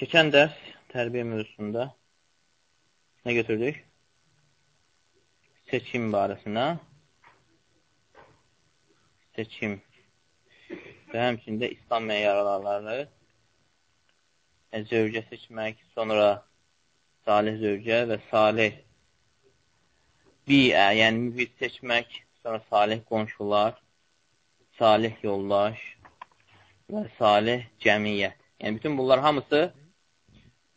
Keçən dərs tərbiyə mövzusunda nə götürdük? Seçim barəsində. Seçim və həmçində İslam meyarlarları yəni, zövcə seçmək, sonra salih zövcə və salih biə, yəni mübid seçmək, sonra salih qonşular, salih yoldaş və salih cəmiyyət. Yəni, bütün bunlar hamısı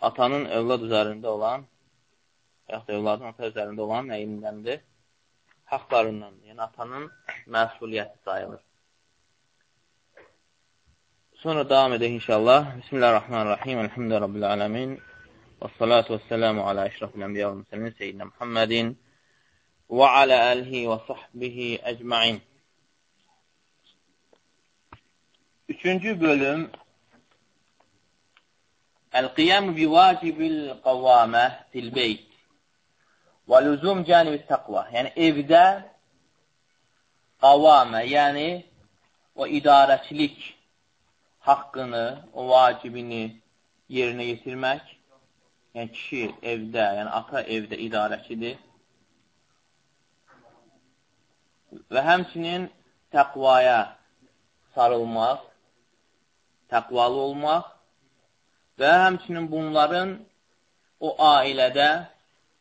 atanın övlad üzərində olan, yaxud da övladın ata üzərində olan nəyindəndir? Haqlarından, yəni atanın məsuliyyəti sayılır. Sonra davam edək inşallah. Bismillahirrahmanirrahim. Elhamdülə Rabbil aləmin. Və salatu və selamu alə əşrafil ənbiya və müsəlmin seyyidina Muhammedin və alə əlihi və sahbihi əcmain. Üçüncü bölüm El-qiyamu bi vacibil qavamə fil beyt və lüzum canibi təqva. Yəni, evdə qavamə, yəni o idarəçilik haqqını, o vacibini yerinə yetirmək. Yəni, kişi evdə, yəni ata evdə idarəçidir. Və həmçinin təqvaya sarılmaq, təqvalı olmaq və həmçinin bunların o ailədə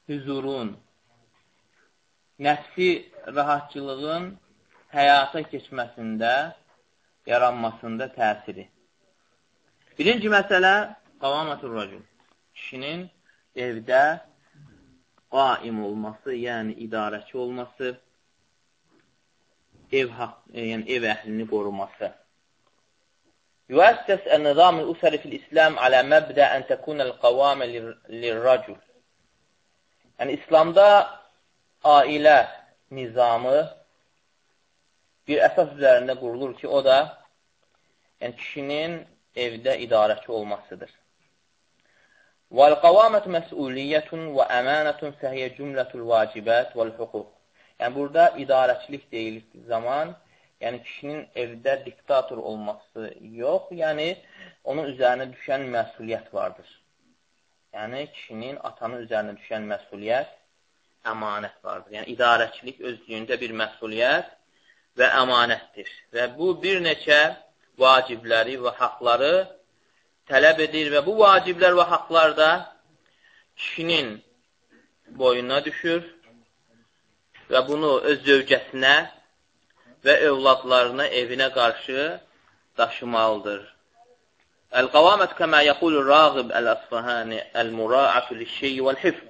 hüzurun, nəfsi rahatçılığın həyata keçməsində, yaranmasında təsiri. Birinci məsələ qavamatur racul. Kişinin evdə qaim olması, yəni idarəçi olması, ev, yəni ev əhlini qoruması. يؤسس النظام الأسري في الإسلام على مبدأ أن تكون القوامة للرجل. Yəni, İslamda ailə nizamı bir əsas üzərində qurulur ki, o da yəni, kişinin evdə idarəçi olmasıdır. وَالْقَوَامَةُ مَسْئُولِيَّةٌ وَأَمَانَةٌ فَهِيَ جُمْلَةُ الْوَاجِبَاتِ وَالْحُقُوقِ Yəni, burada idarəçilik deyildiyi zaman yəni kişinin evdə diktator olması yox, yəni onun üzərinə düşən məsuliyyət vardır. Yəni kişinin atanın üzərinə düşən məsuliyyət, əmanət vardır. Yəni idarəçilik özlüyündə bir məsuliyyət və əmanətdir. Və bu bir neçə vacibləri və haqları tələb edir və bu vaciblər və haqlar da kişinin boyuna düşür və bunu öz zövcəsinə və övladlarına evinə qarşı daşımalıdır. Əl-qavamət kəmə yəqulur rağib əl-əsfahani əl-mura'atu liş-şeyi vəl-hifz.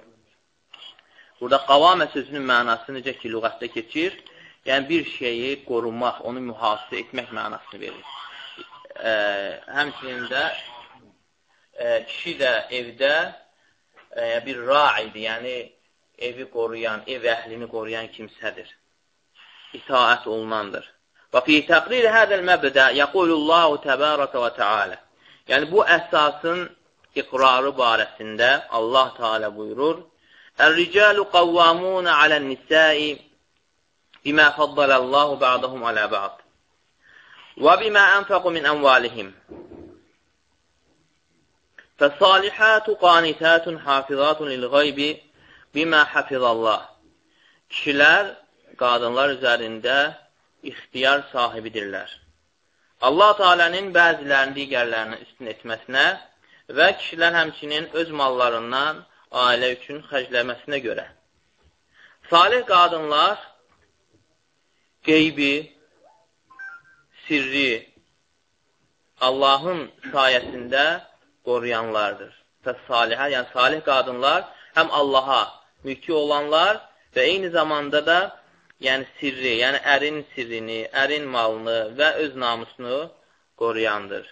Burada qavamə sözünün mənası necə ki, lüğətdə keçir, yəni bir şeyi qorumaq, onu mühafizə etmək mənasını verir. E, həmçinin də e, kişi də evdə e, bir raidir, yəni evi qoruyan, ev əhlini qoruyan kimsədir itaət olunandır. Və fi təqrir hədəl məbdə yəqulullahu təbərəkə və tealə. Yəni, bu əsasın iqrarı barəsində Allah Teala buyurur, Ər-ricalu qavvamunə alən-nisai bimə faddalallahu ba'dahum alə ba'd və bimə ənfəqu min əmvalihim. Fəsalihatu qanitatun hafizatun lil-qaybi bimə hafizallah. Kişilər qadınlar üzərində ixtiyar sahibidirlər. Allah Teala'nın bəzilərini digərlərini üstün etməsinə və kişilər həmçinin öz mallarından ailə üçün xərcləməsinə görə. Salih qadınlar qeybi, sirri Allahın sayəsində qoruyanlardır. Və salihə, yəni salih qadınlar həm Allaha mülki olanlar və eyni zamanda da yəni sirri, yəni ərin sirrini, ərin malını və öz namusunu qoruyandır.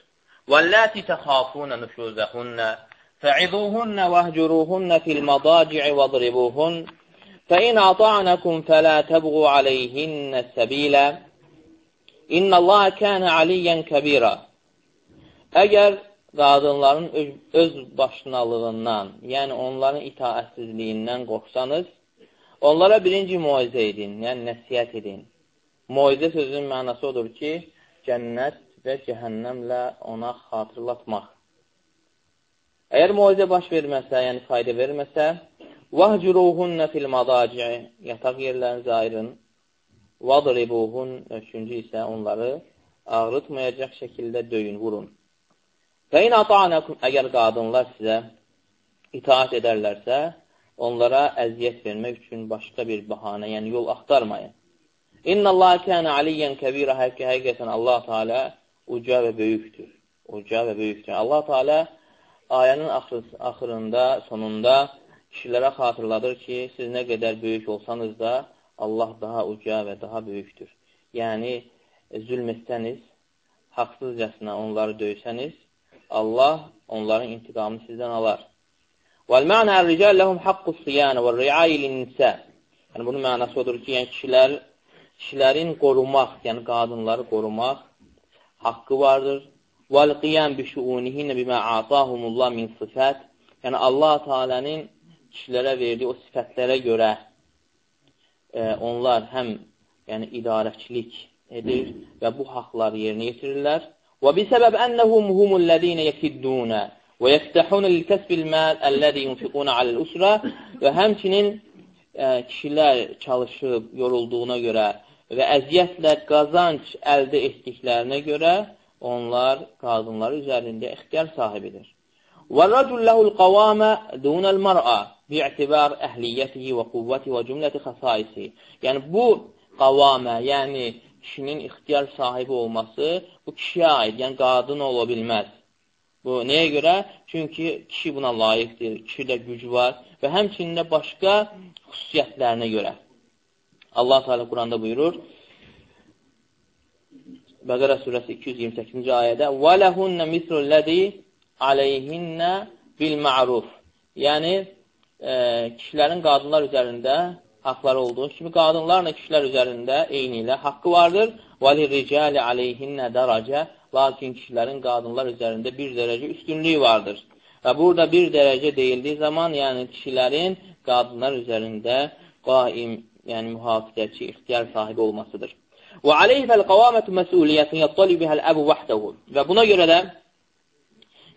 وَاللَّاتِ تَخَافُونَ نُشُوزَهُنَّ فَعِذُوهُنَّ وَهْجُرُوهُنَّ فِي الْمَضَاجِعِ وَاضْرِبُوهُنَّ فَإِنْ أَطَعْنَكُمْ فَلَا تَبْغُوا عَلَيْهِنَّ السَّبِيلَ İnna Allah kənə aliyyən kəbira. Əgər qadınların öz, öz başınalığından, yəni onların itaətsizliyindən qorxsanız, Onlara birinci muayizə edin, yəni nəsiyyət edin. Muayizə sözünün mənası odur ki, cənnət və cəhənnəmlə ona xatırlatmaq. Əgər muizə baş verməsə, yəni fayda verməsə, vahcuruhunna fil madaci'i, yataq yerlərinizi ayırın, vadribuhun, üçüncü isə onları ağrıtmayacaq şəkildə döyün, vurun. Və in ata'anakum, əgər qadınlar sizə itaat edərlərsə, onlara əziyyət vermək üçün başqa bir bahanə, yəni yol axtarmayın. İnna Allah kənə aliyyən kəbirə, həqiqətən Allah Teala uca və böyükdür. Uca və böyükdür. Allah Teala ayənin axır, axırında, sonunda kişilərə xatırladır ki, siz nə qədər böyük olsanız da, Allah daha uca və daha böyükdür. Yəni, zülm etsəniz, haqsızcasına onları döysəniz, Allah onların intiqamını sizdən alar. Vəl-məna ər-rical ləhum haqqus siyanə və riayi lin-nisə. Yəni bunun mənası odur ki, yəni kişilər kişilərin qorumaq, yəni qadınları qorumaq haqqı vardır. Vəl-qiyam bi şuunihinə bimə atahumullah min sifat. Yəni Allah Taala'nın kişilərə verdiyi o sifətlərə görə e, onlar həm yəni idarəçilik edir və bu haqqları yerinə yetirirlər. Və bi səbəb ennehum humul ladina yakidduna və yəftəhunə lilkəsbil məl əlləzi yunfiqunə aləl-usrə və həmçinin e, kişilər çalışıb yorulduğuna görə və əziyyətlə qazanc əldə etdiklərinə görə onlar qadınlar üzərində ixtiyar sahibidir. وَالرَّجُلْ لَهُ الْقَوَامَ دُونَ الْمَرْأَةِ بِاعْتِبَارِ əhliyətihi və quvvəti və cümləti xəsaisi. Yəni, bu qavamə, yəni kişinin ixtiyar sahibi olması bu kişiyə aid, yəni qadın ola bilməz. Bu nəyə görə? Çünki kişi buna layiqdir, kişidə güc var və həmçinin də başqa xüsusiyyətlərinə görə. Allah Teala Quranda buyurur: Bəqərə surəsi 228-ci ayədə Və ləhunnə mislulləzi aleyhinnə bil ma'ruf Yəni, e, kişilərin qadınlar üzərində haqları olduğu kimi, qadınlarla kişilər üzərində eyni ilə haqqı vardır. Və lirricəli aleyhinnə dərəcə Lakin kişilərin qadınlar üzərində bir dərəcə üstünlüyü vardır. Və burada bir dərəcə deyildiyi zaman, yəni kişilərin qadınlar üzərində qaim, yəni mühafizəçi, ixtiyar sahibi olmasıdır. Və aleyhi fəl-qavamətu məsuliyyətun yattali bihəl əbu vəhdəhu. Və buna görə də,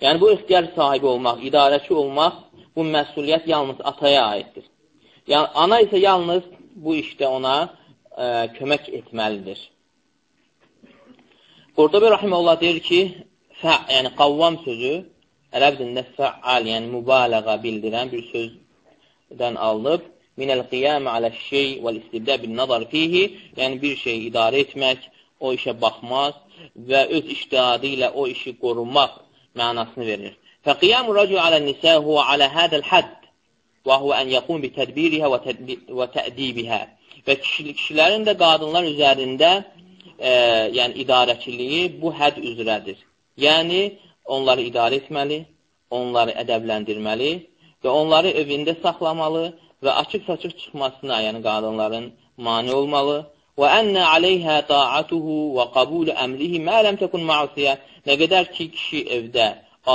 yəni bu ixtiyar sahibi olmaq, idarəçi olmaq, bu məsuliyyət yalnız ataya aiddir. Yəni, ana isə yalnız bu işdə ona ə, e, kömək etməlidir. Qurdubi Rahiməllah deyir ki, fə, yəni qavvam sözü ərəb dilində fəal, yəni mübalağa bildirən bir sözdən alınıb minəl qiyamə aləş-şey vəl-istibdə bin-nazar fihi, yəni bir şey idarə etmək, o işə baxmaq və öz iştihadı ilə o işi qorumaq mənasını verir. Fəqiyamu rəcul alə-nisə huwa alə hədəl hədd və huwa ən yəqum bi tədbirihə və tədibihə. Və kişilərin də qadınlar üzərində e, yəni idarəçiliyi bu hədd üzrədir. Yəni, onları idarə etməli, onları ədəbləndirməli və onları evində saxlamalı və açıq-saçıq çıxmasına, yəni qadınların mani olmalı. Və ənə aleyhə taatuhu və qabul əmrihi mə ləm təkun ma'siyə. Nə qədər ki, kişi evdə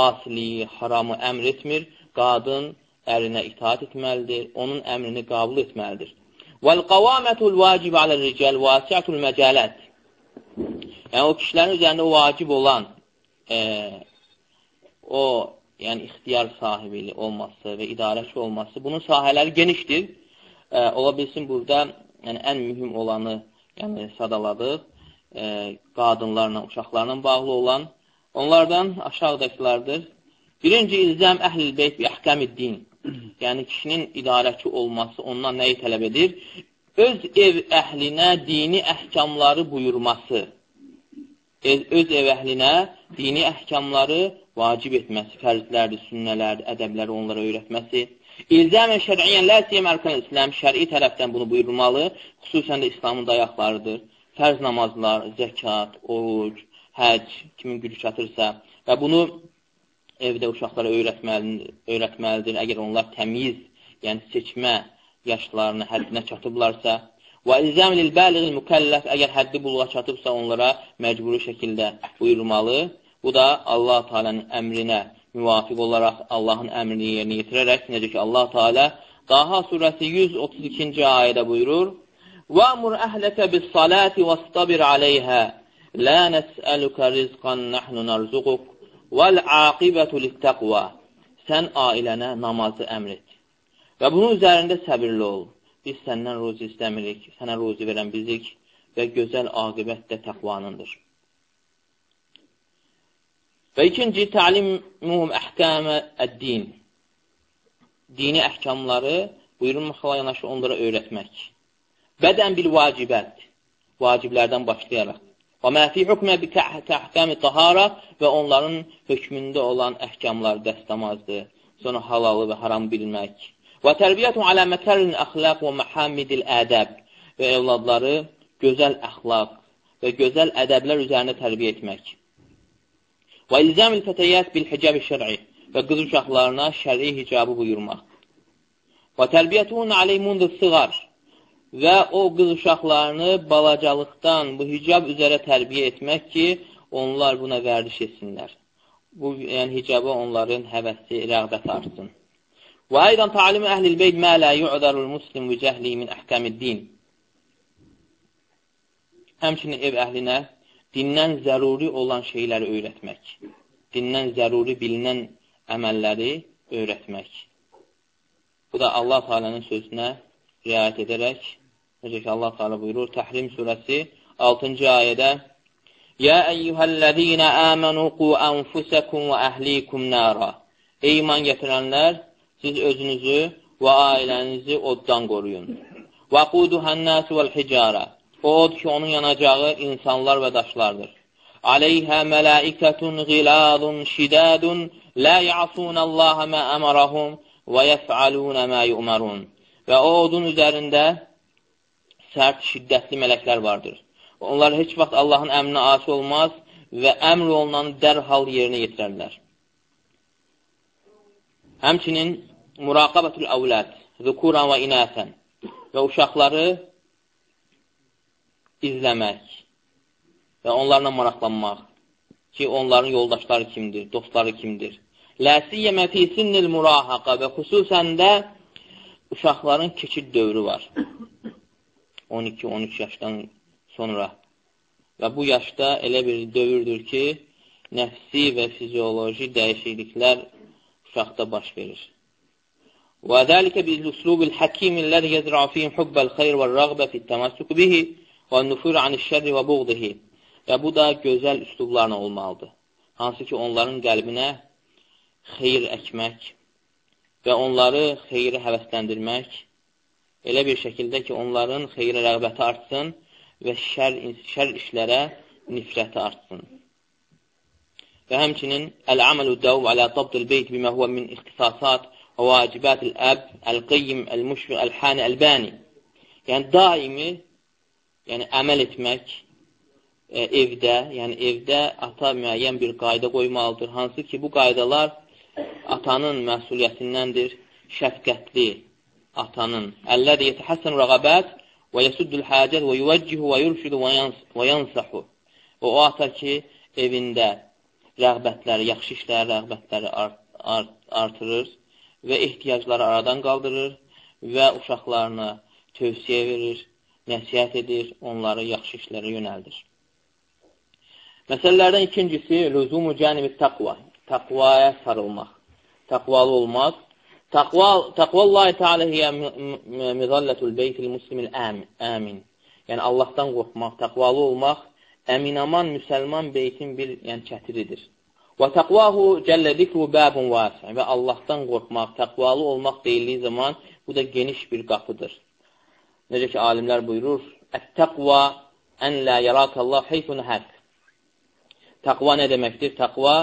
asiliyi, haramı əmr etmir, qadın ərinə itaat etməlidir, onun əmrini qəbul etməlidir. Vəl-qavamətul vacib aləl-ricəl vasiətul məcələt. Yəni, o kişilərin üzərində vacib olan e, o yəni ixtiyar sahibi olması və idarəçi olması, bunun sahələri genişdir. E, ola bilsin, burada yəni, ən mühüm olanı yəni, sadaladıq. E, qadınlarla, uşaqlarla bağlı olan. Onlardan aşağıdakılardır. Birinci ilzəm əhl-i beyt bi əhkəmi din. Yəni, kişinin idarəçi olması ondan nəyi tələb edir? Öz ev əhlinə dini əhkamları buyurması. Öz ev əhlinə dini əhkamları vacib etməsi, fərzlərdir, sünnələrdir, ədəbləri onlara öyrətməsi. İlzəmən şər'iyyən lə siyəm ərkan İslam şəri tərəfdən bunu buyurmalı, xüsusən də İslamın dayaqlarıdır. Fərz namazlar, zəkat, oruc, həc, kimin gücü çatırsa və bunu evdə uşaqlara öyrətməlidir, öyrətməlidir əgər onlar təmiz, yəni seçmə yaşlarına, həddinə çatıblarsa. Və ilzəm lil bəliğil mükəlləf əgər həddi buluğa çatıbsa onlara məcburi şəkildə buyurmalı Bu da Allah Teala'nın əmrinə müvafiq olaraq Allahın əmrini yerinə yetirərək, necə ki Allah Teala Daha surəsi 132-ci ayədə buyurur: "Va'mur əhləkə bis-salati vastabir aleyhə, la nes'aluka rizqan nahnu narzuquk, vel aqibatu lit-taqva." sən ailənə namazı əmr et. Və bunun üzərində səbirli ol. Biz səndən ruzi istəmirik, sənə ruzi verən bizik və gözəl aqibət də təqvanındır. Və ikinci, təlimuhum əhkəmə əd-din. Dini əhkamları buyurulmaqla yanaşı onlara öyrətmək. Bədən bil vacibət, vaciblərdən başlayaraq. Və məfi hükmə bi təhkəmi tahara və onların hökmündə olan əhkamlar dəstəmazdır. Sonra halalı və haram bilmək. Və tərbiyyətun alə məkərin əxlaq və məhamidil ədəb və evladları gözəl əxlaq və gözəl ədəblər üzərində tərbiyə etmək. Və ilzamil fətəyyət bil hicab-ı şər'i və qız uşaqlarına şəri hicabı buyurmaq. Və tərbiyyətun aleymundu sığar və o qız uşaqlarını balacalıqdan bu hicab üzərə tərbiyə etmək ki, onlar buna vərdiş etsinlər. Bu, yəni hicaba onların həvəsi, rəğbəti artsın. Aydan talim əhlil beyt mə lə yu'darul muslim və cəhli min əhkəmiddin. Həmçinin ev əhlinə dindən zəruri olan şeyləri öyrətmək. Dindən zəruri bilinən əməlləri öyrətmək. Bu da Allah Teala'nın sözünə riayət edərək, necə ki Allah Teala buyurur, Təhrim surəsi 6-cı ayədə Yə əyyuhəl-ləzīnə əmənu qu ənfusəkum və əhlikum nəra Ey iman gətirənlər, siz özünüzü və ailənizi oddan qoruyun. Və quduhənnəsi vəl-hicarə O od ki, onun yanacağı insanlar və daşlardır. Aleyhə mələikətun ğiladun şidədun lə ya'sunəlləhə mə əmərəhum və yəf'alunə mə yu'marun. Və o odun üzərində sərt, şiddətli mələklər vardır. Onlar heç vaxt Allahın əmrinə asi olmaz və əmr olunan dərhal yerinə yetirərlər. Həmçinin muraqabətul əvlad, zukuran və inəsən və uşaqları izləmək və onlarla maraqlanmaq ki, onların yoldaşları kimdir, dostları kimdir Ləsiyyəmə fi sinnil murahaqa və xüsusən də uşaqların keçid dövrü var. 12-13 yaşdan sonra. Və bu yaşda elə bir dövrdür ki, nəfsi və fizioloji dəyişikliklər uşaqda baş verir. Zəlikə bil-uslubil həkimilləzi yəzra'u fihim hubbəl xeyr və rəğbə fit-təməssük bihi və nufur anil-şərri və buğdihi. Və bu da gözəl üslublarla olmalıdır. Hansı ki, onların qəlbinə xeyir əkmək və onları xeyrə həvəsləndirmək elə bir şəkildə ki, onların xeyrə rəğbəti artsın və şər, şər işlərə nifrəti artsın. Və həmçinin əl-əməlu dəv alə tabdil beyt bimə huvə min ixtisasat vacibət əl-əb, əl-qeyyim, əl-müşfiq, əl-hani, əl-bəni. Yəni, daimi yəni, əməl etmək e, evdə, yəni evdə ata müəyyən bir qayda qoymalıdır. Hansı ki, bu qaydalar atanın məsuliyyətindəndir şəfqətli atanın. Əlləzi yetəhəssən rəğabət və yəsuddul həcət və yuvəccihu və yurşidu və yansahu. O, o ata ki, evində rəğbətləri, yaxşı işləri, rəğbətləri art, art, artırır və ehtiyacları aradan qaldırır və uşaqlarına tövsiyə verir, nəsiyyət edir, onları yaxşı işlərə yönəldir. Məsələlərdən ikincisi, lüzumu cənibi təqva təqvaya sarılmaq, təqvalı olmaq. Təqva, təqvallahi Teala hiyə mizallətul beytil muslimil əmin. Yəni, Allahdan qorxmaq, təqvalı olmaq, əminaman müsəlman beytin bir yəni, çətiridir. Və təqvahu cəllə zikru bəbun vəsi və Allahdan qorxmaq, təqvalı olmaq deyildiyi zaman bu da geniş bir qapıdır. Necə ki, alimlər buyurur, Ət-təqva ən lə yərakallah heyfun hək. Təqva nə deməkdir? Təqva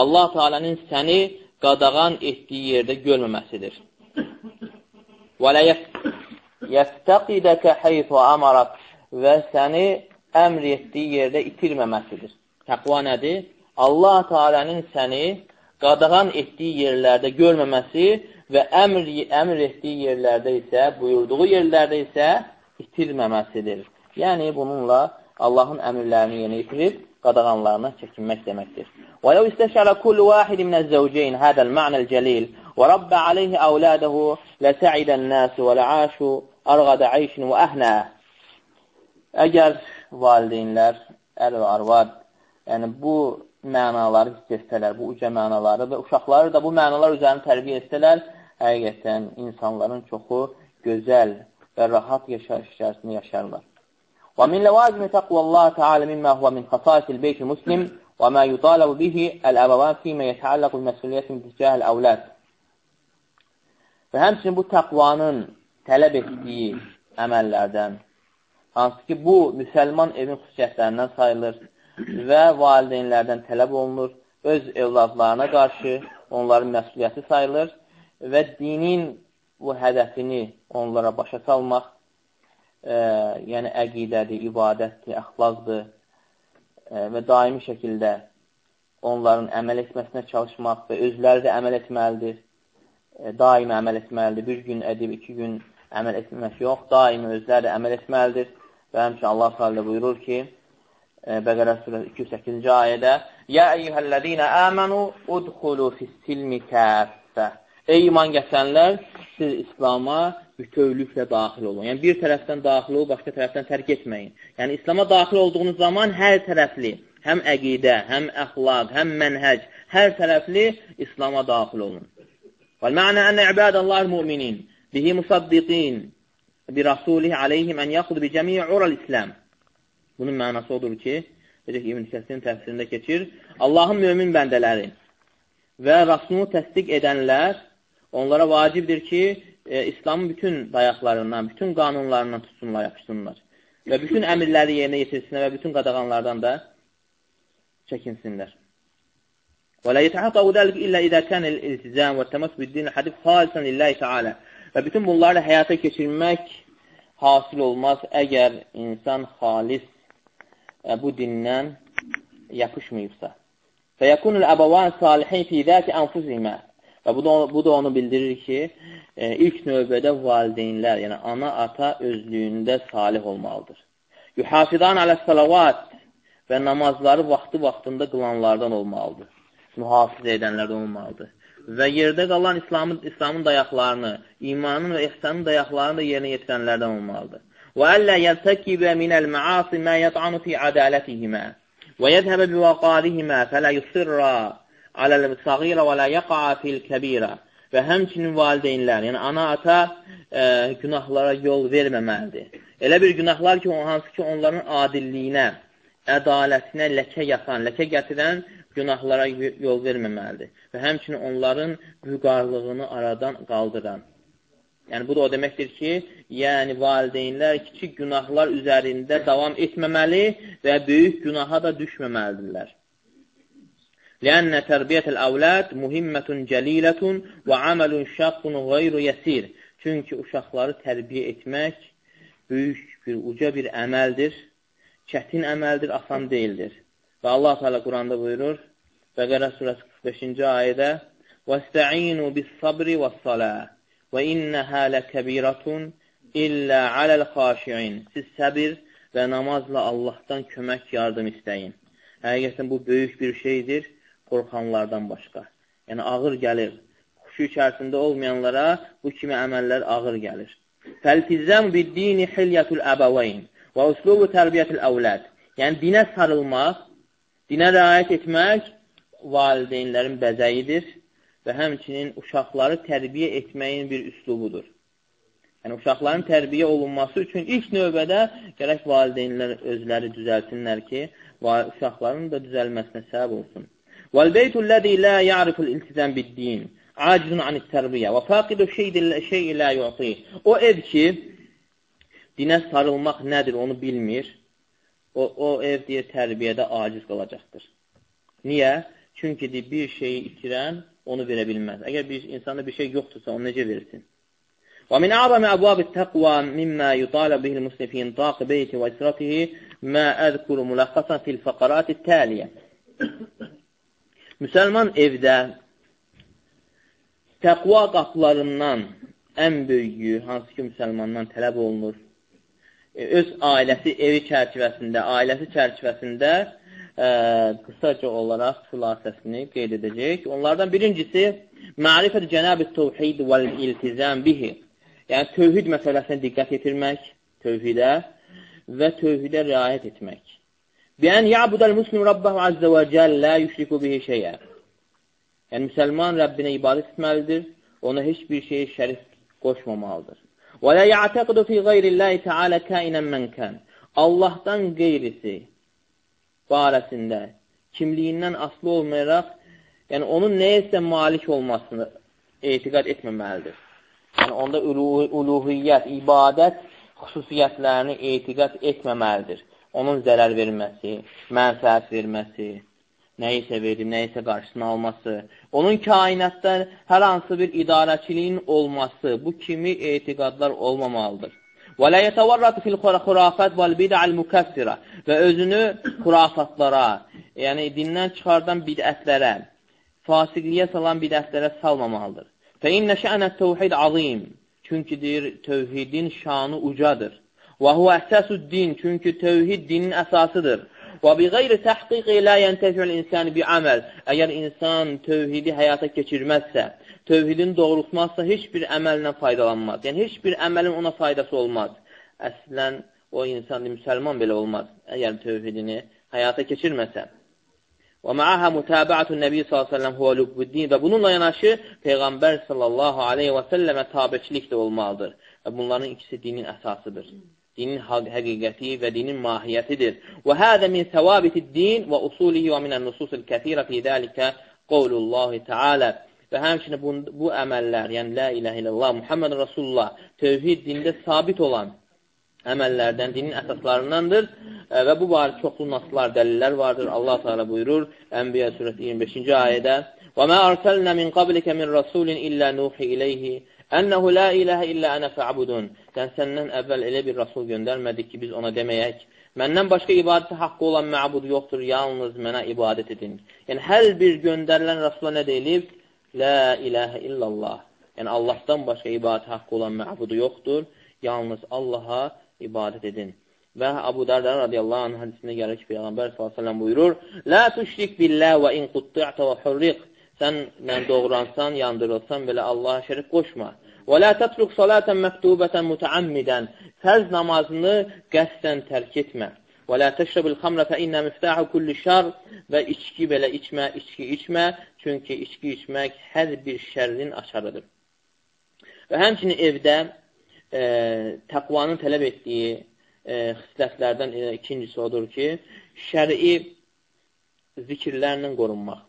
Allah Teala'nın səni qadağan etdiyi yerdə görməməsidir. Və lə yəftəqidəkə heyfu amarak və səni əmr etdiyi yerdə itirməməsidir. Təqva nədir? Allah Taala'nın səni qadağan etdiyi yerlərdə görməməsi və əmr, əmr etdiyi yerlərdə isə, buyurduğu yerlərdə isə itirməməsidir. Yəni, bununla Allahın əmrlərini yenə itirib, qadağanlarına çəkinmək deməkdir. Və ləv istəşərə kullu vahidin minəz zəvcəyin hədəl mə'nəl cəlil və rabbə aleyhi əvlədəhu ləsəidən nəsi və ləəşu ərqədə əyşin və əhnə Əgər valideynlər, əl və arvad, yəni bu mənaları hiss etsələr, bu uca mənaları və uşaqları da bu mənalar üzərində tərbiyə etsələr, həqiqətən insanların çoxu gözəl və rahat yaşayış içərisində yaşarlar. Və min ləvazimi təqvallahi təala mimma huwa min xasasil beyti muslim və ma yutalabu bihi al-abawan fima yeta'allaqu bi məsuliyyətin tijah al-awlad. Və həmçinin bu təqvanın tələb etdiyi əməllərdən hansı ki bu müsəlman evin xüsusiyyətlərindən sayılır və valideynlərdən tələb olunur, öz evladlarına qarşı onların məsuliyyəti sayılır və dinin bu hədəfini onlara başa salmaq, e, yəni əqidədir, ibadətdir, əxlaqdır e, və daimi şəkildə onların əməl etməsinə çalışmaq və özləri də əməl etməlidir. E, daimi əməl etməlidir. Bir gün edib, iki gün əməl etmək yox, daimi özləri də əməl etməlidir. Və həmçin Allah s.ə.v buyurur ki, Bəqərə surəsi 208-ci ayədə Ya eyyuhəllədinə əmənu udxulu fissilmi kəffə Ey iman gətirənlər, siz İslama bütövlüklə daxil olun. Yəni, bir tərəfdən daxil olun, başqa tərəfdən tərk etməyin. Yəni, İslama daxil olduğunuz zaman hər tərəfli, həm əqidə, həm əxlaq, həm mənhəc, hər tərəfli İslama daxil olun. Vəl-mə'nə ənə ibadəllahil müminin bihi musaddiqin bi rasulih aleyhim ən yaxud bi cəmi'i ural-İslam. Bunun mənası odur ki, deyək İbn Kəsirin təfsirində keçir, Allahın mümin bəndələri və Rasulunu təsdiq edənlər onlara vacibdir ki, e, İslamın bütün dayaqlarından, bütün qanunlarından tutsunlar, yapışsınlar. Və bütün əmirləri yerinə yetirsinlər və bütün qadağanlardan da çəkinsinlər. Yetahaqaqu zalik illa iza kana al-iltizam və təmas bid-din hadif xalisan lillahi ta'ala. Və bütün bunları həyata keçirmək hasil olmaz əgər insan xalis bu dindən yapışmayıbsa. Və yakunul abawan salihin fi zati anfusihima Və bu da, bu da onu bildirir ki, e, ilk növbədə valideynlər, yəni ana, ata özlüyündə salih olmalıdır. Yuhafidan aləs-salavat və namazları vaxtı-vaxtında qılanlardan olmalıdır. Mühafizə edənlərdən olmalıdır. Və yerdə qalan İslamın, İslamın dayaqlarını, imanın və ihsanın dayaqlarını da yerinə yetirənlərdən olmalıdır. Əllə yəltəkibə minəl məasi mə yət'anu fi ədalətihimə və yədhəbə bivaqarihimə fələ yusirra aləl-səğirə və la yəqa fil-kəbirə və həmçinin valideynlər, yəni ana-ata e, günahlara yol verməməlidir. Elə bir günahlar ki, hansı ki, onların adilliyinə, ədalətinə ləkə yaxan, ləkə gətirən günahlara yol verməməlidir. Və həmçinin onların vüqarlığını aradan qaldıran. Yəni, bu da o deməkdir ki, yəni valideynlər kiçik günahlar üzərində davam etməməli və böyük günaha da düşməməlidirlər. لأن تربية الأولاد mühimmetun cəliletun və amelun şaqqun qeyru yəsir. Çünki uşaqları tərbiyə etmək böyük bir, uca bir əməldir, çətin əməldir, asan deyildir. Və Allah Teala Quranda buyurur, Bəqərə surəsi 45-ci ayədə وَاسْتَعِينُوا بِالصَّبْرِ وَالصَّلَاةِ Və innəhə ləkəbiratun illə aləl xaşiin. Siz səbir və namazla Allahdan kömək, yardım istəyin. Həqiqətən bu böyük bir şeydir qorxanlardan başqa. Yəni ağır gəlir. Xuşu içərisində olmayanlara bu kimi əməllər ağır gəlir. Fəltizəm bid-dini hilyatul əbəvayn və uslubu tərbiyyətul əvlad. Yəni dinə sarılmaq, dinə riayət etmək valideynlərin bəzəyidir və həmçinin uşaqları tərbiyə etməyin bir üslubudur. Yəni, uşaqların tərbiyə olunması üçün ilk növbədə gərək valideynlər özləri düzəlsinlər ki, uşaqların da düzəlməsinə səbəb olsun. والبيت الذي لا يعرف الالtizam بالدين acizun anit tərbiyə və faqidu şey ilə yu'tih. O ev ki, dinə sarılmaq nədir onu bilmir, o, o ev deyə tərbiyədə aciz qalacaqdır. Niyə? Çünki de, bir şeyi itirən onu verə bilməz. Əgər bir insanda bir şey yoxdursa, onu necə versin? Min a'zami əbvab-ı təqva mimma yutala bihil musnifin taq beyti və isratihi mə əzkuru mulaqqasan fil fəqarati təliyə. Müsəlman evdə təqva qapılarından ən böyüyü, hansı ki, müsəlmandan tələb olunur, e, öz ailəsi evi çərçivəsində, ailəsi çərçivəsində ə, qısaca olaraq xülasəsini qeyd edəcək. Onlardan birincisi, mərifət cənab-ı tövhid və iltizam bihi. Yəni, tövhid məsələsinə diqqət yetirmək, tövhidə və tövhidə riayət etmək. Biyən ya'budəl muslim rabbahu azza və cəl la yüşriku bihi şeyə. Yəni, müsəlman Rəbbinə ibadət etməlidir, ona heç bir şeyi şərif qoşmamalıdır. Və la ya'taqidu fi qeyrillahi ta'ala kainən mən kan. Allahdan qeyrisi barəsində kimliyindən asılı olmayaraq, yəni onun nəyəsə malik olmasını etiqad etməməlidir. Yəni onda uluhiyyət, ibadət xüsusiyyətlərini etiqad etməməlidir. Onun zərər verməsi, mənfəət verməsi, nəyisə verib, nəyisə qarşısını alması, onun kainatda hər hansı bir idarəçiliyin olması, bu kimi etiqadlar olmamalıdır. Və la yetəvarratu fil xurafat vel bid'al mukaffira və özünü xurafatlara, yəni dindən çıxardan bidətlərə, fasiqliyə salan bidətlərə salmamalıdır. Fə innə şənət təvhid azim. Çünki deyir, tövhidin şanı ucadır. Və huvə əsəsud din. Çünki tövhid dinin əsasıdır. Və bi qeyri təhqiqi la yəntəfi'l insan bi əməl. Əgər insan tövhidi həyata keçirməzsə, tövhidin doğrultmazsa heç bir əməllə faydalanmaz. Yəni, heç bir əməlin ona faydası olmaz. Əslən, o insan müsəlman belə olmaz, əgər tövhidini həyata keçirməsə. Və ma'aha mutabəətun Nəbi s.ə.v huvə lübbuddin və bununla yanaşı Peyğəmbər sallallahu aleyhi və səlləmə tabiçilik də olmalıdır. Və bunların ikisi dinin əsasıdır. Dinin həqiqəti və dinin mahiyyətidir. Və hədə min səvabitid din və usulihi və minən nususil kəthirə fi dəlikə qovlullahi tealə. Və həmçinin bu, bu əməllər, yəni la iləhə illallah, Muhammed Rasulullah, tövhid dində sabit olan əməllərdən, dinin əsaslarındandır və bu barə çoxlu naslar, dəlillər vardır. Allah Teala buyurur Ənbiya surəsi 25-ci ayədə: "Və mə arsalna min qablikə min rasulin illə nuhi ileyhi ennehu la ilahe illa ana fa'budun." Sən səndən əvvəl elə bir rasul göndərmədik ki, biz ona deməyək: Məndən başqa ibadətə haqqı olan məbud yoxdur, yalnız mənə ibadət edin. Yəni, hər bir göndərilən Rasula nə deyilib? La iləhə illallah. Yəni, Allahdan başqa ibadətə haqqı olan məbudu yoxdur, yalnız Allaha ibadət edin. Və Abu Darda radiyallahu anh hədisində gəlir ki, Peyğəmbər s.ə.v buyurur, Lə tüşrik billah və in qutti'tə və hurriq. Sən mən doğransan, yandırılsan, belə Allaha şərif qoşma. Və lə tətruk salətən məktubətən mütəammidən. Fərz namazını qəsdən tərk etmə. Və lə təşrəbil xamrə fə innə miftəhu kulli şər və içki belə içmə, içki içmə, çünki içki içmək hər bir şərrin açarıdır. Və həmçinin evdə e, təqvanın tələb etdiyi e, xislətlərdən e, ikincisi odur ki, şəri zikirlərlə qorunmaq.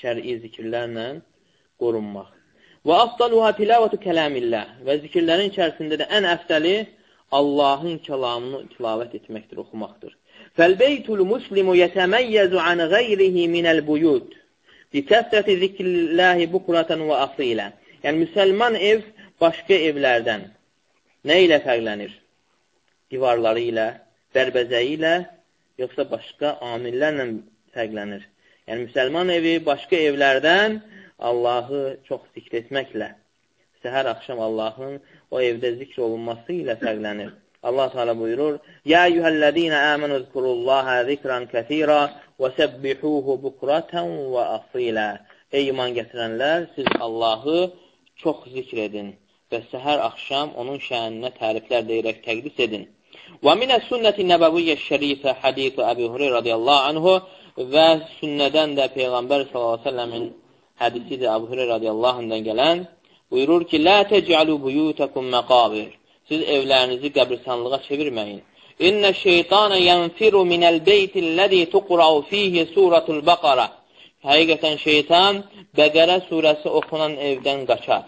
Şəri zikirlərlə qorunmaq. Və afdaluha tilavatu kəlamillah və zikirlərin içərisində də ən əfdəli Allahın kəlamını tilavət etməkdir, oxumaqdır. Fəlbeytul muslimu yətəməyyəzu an qeyrihi minəl buyut bi kəsrəti zikrilləhi bukuratan və asilə. Yəni, müsəlman ev başqa evlərdən nə ilə fərqlənir? Divarları ilə, dərbəzəyi ilə, yoxsa başqa amillərlə fərqlənir. Yəni, müsəlman evi başqa evlərdən Allahı çox zikr etməklə, səhər axşam Allahın o evdə zikr olunması ilə fərqlənir. Allah Teala buyurur: "Ya eyyuhellezine amenu zkurullaha zikran kesira və səbbihuhu bukratan və asila." Ey iman gətirənlər, siz Allahı çox zikr edin və səhər axşam onun şəninə təriflər deyərək təqdis edin. Və minə sünnəti nəbəviyyə şərifə hədisi Əbi Hureyr radiyallahu anhu və sünnədən də Peyğəmbər s.ə.v-in hədisidir Əbu Hureyr radiyallahu anhudan gələn buyurur ki, Lə təcəlu buyutəkum məqabir Siz evlərinizi qəbirsanlığa çevirməyin. İnnə şeytanə yənfiru minəl beytilləzi tuqra'u fihi suratul bəqara Həqiqətən şeytan Bəqərə surəsi oxunan evdən qaçar.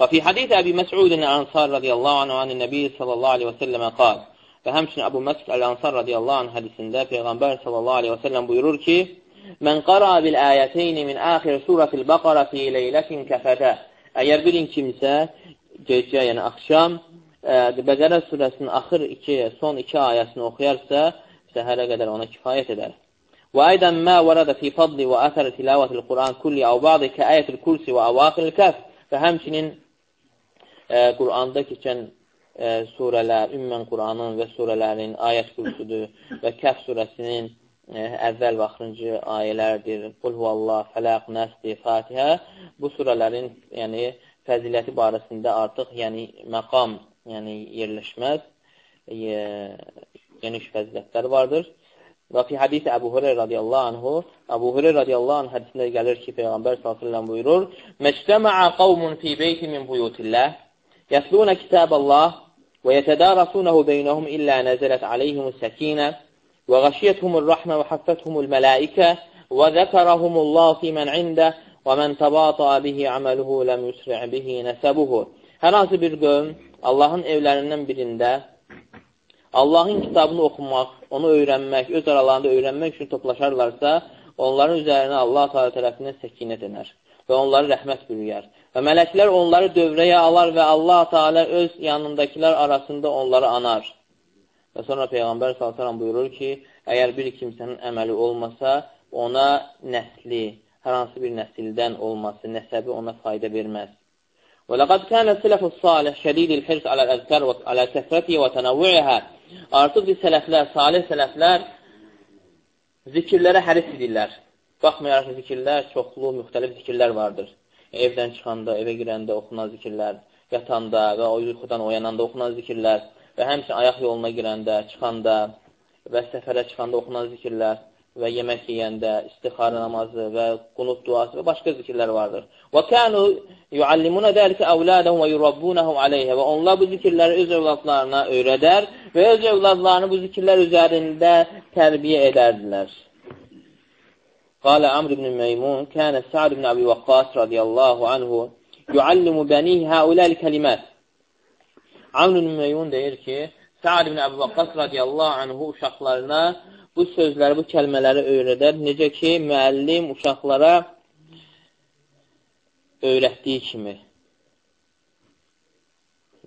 وفي حديث أبي مسعود الأنصار رضي الله عنه عن النبي صلى الله عليه وسلم قال və həmçinin Əbu Məsud Əl-Ansar radiyallahu anh hədisində Peyğəmbər sallallahu aleyhi və səlləm buyurur ki, Mən qara bil ayəteyni min axir surətil bəqara fi leylətin kəfədə Əgər bilin kimsə gecə, yəni axşam Bəqərə surəsinin axır iki, son iki ayəsini oxuyarsa, səhərə qədər ona kifayət edər. Və aydən mə vərədə fi fadli və əsər tilavətil Quran kulli əv bağdı kə ayətil kursi və əvaxil kəf və həmçinin e, Quranda keçən e, surələr, ümmən Quranın və surələrin ayət kursudur və Kəf surəsinin e, əvvəl və axırıncı ayələrdir. Qul huvallah, fələq, nəsdi, fatihə. Bu surələrin yəni, fəziləti barəsində artıq yəni, məqam yəni, yerləşməz. E, geniş fəzilətlər vardır. Və fi hadisi Əbu Hureyr radiyallahu anhu, Əbu Hureyr radiyallahu anh hədisində gəlir ki, Peyğəmbər s.ə.v buyurur, Məctəmə'a qavmun fi beyti min buyutillah, yəslunə kitaballah və yətədarasunahu beynəhum illə nəzələt aleyhimus səkinə və haffəthumul mələikə və zəkərəhumullah fi mən ində və mən təbata bihi əməluhu ləm yusri' bihi nəsəbuhu. Hər hansı bir qövm Allahın evlərindən birində Allahın kitabını oxumaq, onu öyrənmək, öz aralarında öyrənmək üçün toplaşarlarsa, onların üzərinə Allah Teala tərəfindən səkinət edər və onları rəhmət bürüyər. Və mələklər onları dövrəyə alar və Allah Teala öz yanındakılar arasında onları anar. Və sonra Peyğəmbər s.ə.v buyurur ki, əgər bir kimsənin əməli olmasa, ona nəsli, hər hansı bir nəsildən olması, nəsəbi ona fayda verməz. Və ləqəd kənə sələf-ü salih şədidil hirs alə əzkər və alə kəfrəti və tənavvihə. Artıq bir sələflər, salih sələflər zikirlərə həris edirlər. Baxmayaraq ki, zikirlər çoxlu, müxtəlif zikirlər vardır. Evdən çıxanda, evə girəndə oxunan zikirlər, yatanda və o yuxudan oyananda oxunan zikirlər, və həmçin ayaq yoluna girəndə, çıxanda və səfərə çıxanda oxunan zikirlər və yemək yeyəndə, istixarə namazı və qunut duası və başqa zikirlər vardır. Və kənu yuallimuna dəlikə əvlədəhum və yurabbunəhum aleyhə və onlar bu zikirləri öz övladlarına öyrədər və öz övladlarını bu zikirlər üzərində tərbiyə edərdilər. Qalə Amr ibn Meymun, kənə Sa'd ibn Abi Vaqqas radiyallahu anhu yuallimu bənihi həuləl kəlimət. Amr ibn Meymun deyir ki, Sa'd ibn Abi Vaqqas radiyallahu anhu uşaqlarına bu sözləri, bu kəlmələri öyrədər. Necə ki, müəllim uşaqlara öyrətdiyi kimi.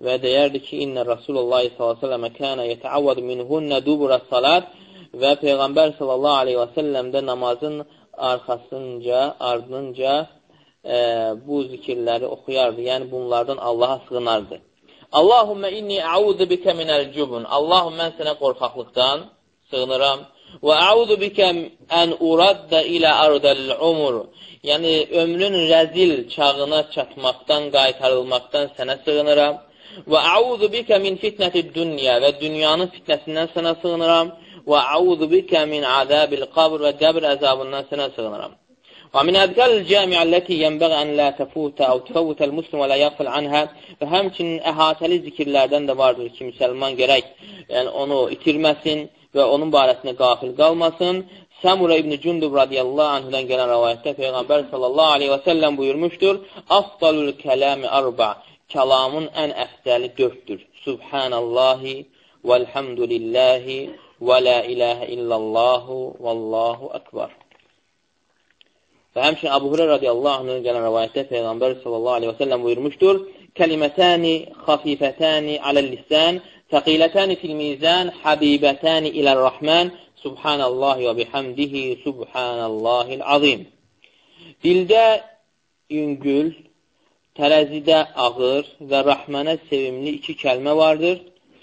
Və deyərdi ki, İnnə Rasulullah s.ə.v kənə yətəavvəd minhunnə dubura salat və Peyğəmbər s.ə.v də namazın arxasınca, ardınca e, bu zikirləri oxuyardı. Yəni, bunlardan Allaha sığınardı. Allahümmə inni əudu bikə minəl cubun. Allahüm, mən sənə qorxaqlıqdan sığınıram. Və əudu bikə ən uradda ilə ardəl umur. Yəni, ömrün rəzil çağına çatmaqdan, qaytarılmaqdan sənə sığınıram. Və əudu bikə min fitnəti dünya və dünyanın fitnəsindən sənə sığınıram. Və əudu bikə min azəbil qabr və qəbr əzabından sənə sığınıram. Min ədqəl cəmiə ləti yənbəq ən lə təfutə əv təfutəl muslim və lə yəqfil anhə və həmçinin əhatəli zikirlərdən də vardır ki, müsəlman gərək yəni, onu itirməsin və onun barəsində qafil qalmasın. Səmura ibn Cündub radiyallahu anhudan gələn rəvayətdə Peyğəmbər sallallahu aleyhi və səlləm buyurmuşdur, Afdalul kələmi arba, kəlamın ən əfdəli dörddür. Subhanallahi vəlhamdülillahi və la iləhə illallahu vallahu akbar. Və həmçinin Abu Hurə radiyallahu anhudan gələn rəvayətdə Peyğəmbər sallallahu aleyhi və səlləm buyurmuşdur, Kəlimətəni xafifətəni aləl-lisən Təqilətəni fil mizan, habibətəni iləl-Rahman, Subhanallahi və bihamdihi, Subhanallahil azim. Dildə yüngül, tərəzidə ağır və rəhmənə sevimli iki kəlmə vardır.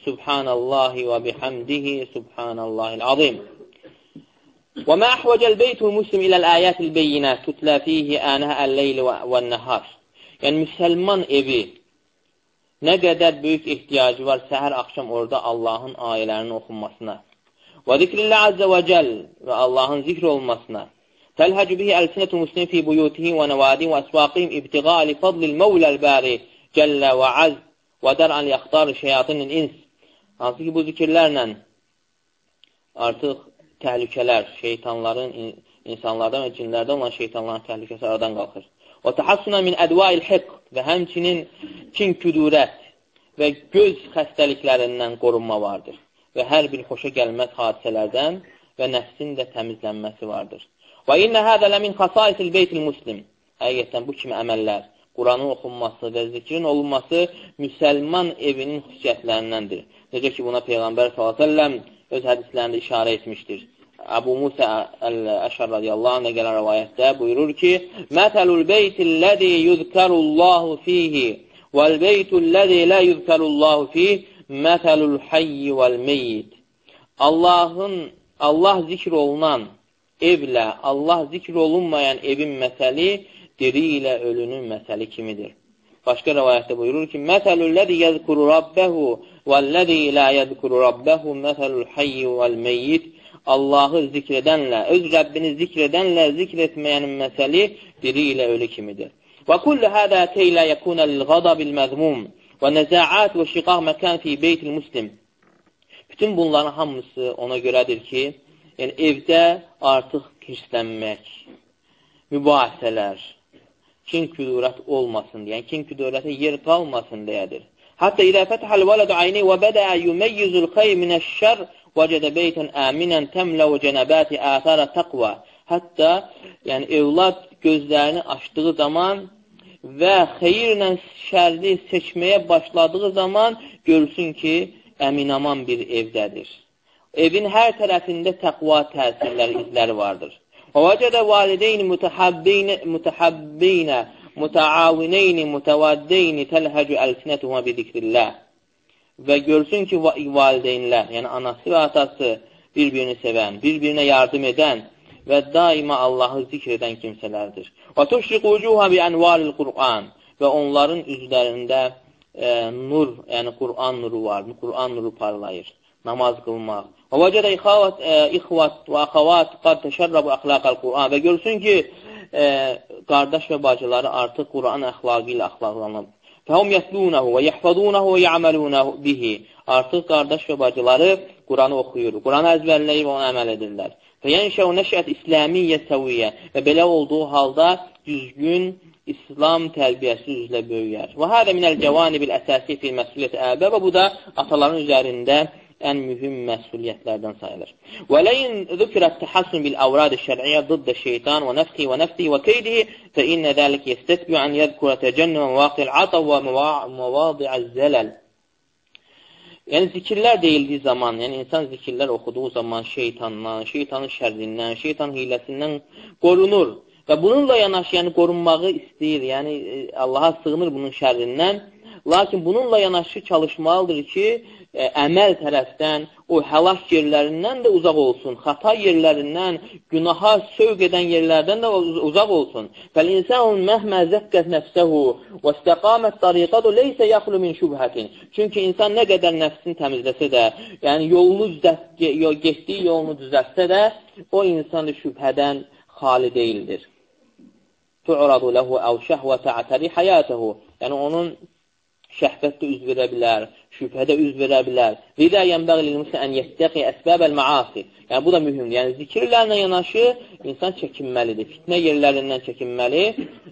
Subhanallahi və bihamdihi, Subhanallahil azim. وما أحوج البيت المسلم إلى الآيات البينات تتلى فيه آناء الليل والنهار. Yəni, müsəlman evi Nə qədər böyük ehtiyacı var səhər axşam orada Allahın ayələrinin oxunmasına. Və zikrillə azə və cəl və Allahın zikr olmasına. Təlhəcü bihi əlsinətu muslim fi buyutihim və nəvadihim və əsvaqihim ibtiqa li fadlil məvləl bəri cəllə və az və dər'an yaxtar şeyatinin ins. Hansı ki, bu zikirlərlə artıq təhlükələr, şeytanların, insanlardan və cinlərdən olan şeytanların təhlükəsi aradan qalxır. Və təhassuna min ədvail hiq və həmçinin kin küdurət və göz xəstəliklərindən qorunma vardır. Və hər bir xoşa gəlməz hadisələrdən və nəfsin də təmizlənməsi vardır. Və innə hədə ləmin xasaisil beytil muslim. Həqiqətən bu kimi əməllər, Quranın oxunması və zikrin olunması müsəlman evinin xüsusiyyətlərindəndir. Necə ki, buna Peyğəmbər s.ə.v öz hədislərində işarə etmişdir. Əbu Musa Əşər radiyallahu anh gələn rəvayətdə buyurur ki, Mətəlul beytilləzi yuzkərullahu fihi vəl-beytulləzi lə yuzkərullahu fihi mətəlul hayyi vəl-meyyid. Allahın, Allah zikr olunan evlə, Allah zikr olunmayan evin məsəli diri ilə ölünün məsəli kimidir. Başqa rəvayətdə buyurur ki, Mətəlülləzi yəzkuru rabbəhu وَالَّذِي لَا يَذْكُرُ رَبَّهُ مَثَلُ الْحَيِّ وَالْمَيِّتِ Allahı zikr edənlə, öz Rəbbini zikr edənlə zikr etməyənin məsəli diri ilə ölü kimidir. Və kullu hada key la yakuna lil ghadab al mazmum və nəza'at və şiqaq məkan fi beytil muslim. Bütün bunların hamısı ona görədir ki, yəni evdə artıq hirslənmək, mübahisələr, kin küdurət olmasın, yəni kin küdurətə yer qalmasın deyədir. Hətta idə fətəhəl vələdu ayni və bədə yüməyyizul xeyr minəşşər vəcədə beytən əminən təmləv cənəbəti əthərə təqva. Hətta yəni evlad gözlərini açdığı zaman və xeyirlə şərri seçməyə başladığı zaman görsün ki, əminaman bir evdədir. Evin hər tərəfində təqva təsirləri, izləri vardır. Və vəcədə valideyni mütəhabbeynə, mütəavineyni, mütəvaddeyni təlhəcü əlsinətuma bidikrilləh. Və görsün ki, valideynlər, yəni anası və atası bir-birini sevən, bir-birinə yardım edən və daima Allahı zikr edən kimsələrdir. Və tuşriqu vucuha bi anvaril Qur'an və onların üzlərində e, nur, yəni Qur'an nuru var. Qur'an nuru parlayır. Namaz qılmaq. Və vəcədə ixvat və axavat qad təşərrəbu əxlaqal Qur'an və görsün ki, e, qardaş və bacıları artıq Qur'an əxlaqı ilə əxlaqlanıb. Fəhum yətlunahu və yəhfadunahu və yəməlunahu bihi. Artıq qardaş və bacıları Quranı oxuyur, Quranı əzbərləyib ona əməl edirlər. Fəyənşəu nəşət İslamiyyə səviyyə və belə olduğu halda düzgün İslam tərbiyəsi üzrə böyüyər. Və hədə minəl cəvanibil əsasi fil məsuliyyəti əbə və bu da ataların üzərində ən mühüm məsuliyyətlərdən sayılır. Və ləyin zükürət təhassun bil əvrad-ı şər'iyyə dıddə şeytan və nəfsi və nəfsi və keydihi fə innə dəlik yestətbü an yədkurə təcənnü və vaqil ata və məvadi'əz zələl. Yəni zikirlər deyildiyi zaman, yəni insan zikirlər oxuduğu zaman şeytandan, şeytanın şərrindən, şeytan hiləsindən qorunur. Və bununla yanaşı, yəni qorunmağı istəyir, yəni e, Allaha sığınır bunun şərrindən. Lakin bununla yanaşı çalışmalıdır ki, əməl tərəfdən, o həlak yerlərindən də uzaq olsun, xata yerlərindən, günaha sövq edən yerlərdən də uzaq olsun. Fəl insan məhmə zəkkət nəfsəhu və istəqamət tariqatu leysə yaxlu min şübhətin. Çünki insan nə qədər nəfsini təmizləsə də, yəni yolunu düzət, getdiyi yolunu düzəltsə də, o insan şübhədən xali deyildir. Tu'radu lehu əv şəhvətə ətəri həyətəhu. Yəni onun şəhvət də üz verə bilər, şübhə də üz verə bilər. Lidə yənbəği lilmusə ən yəstəqi əsbəbəl maasi. Yəni, bu da mühümdür. Yəni, zikirlərlə yanaşı insan çəkinməlidir. Fitnə yerlərindən çəkinməli,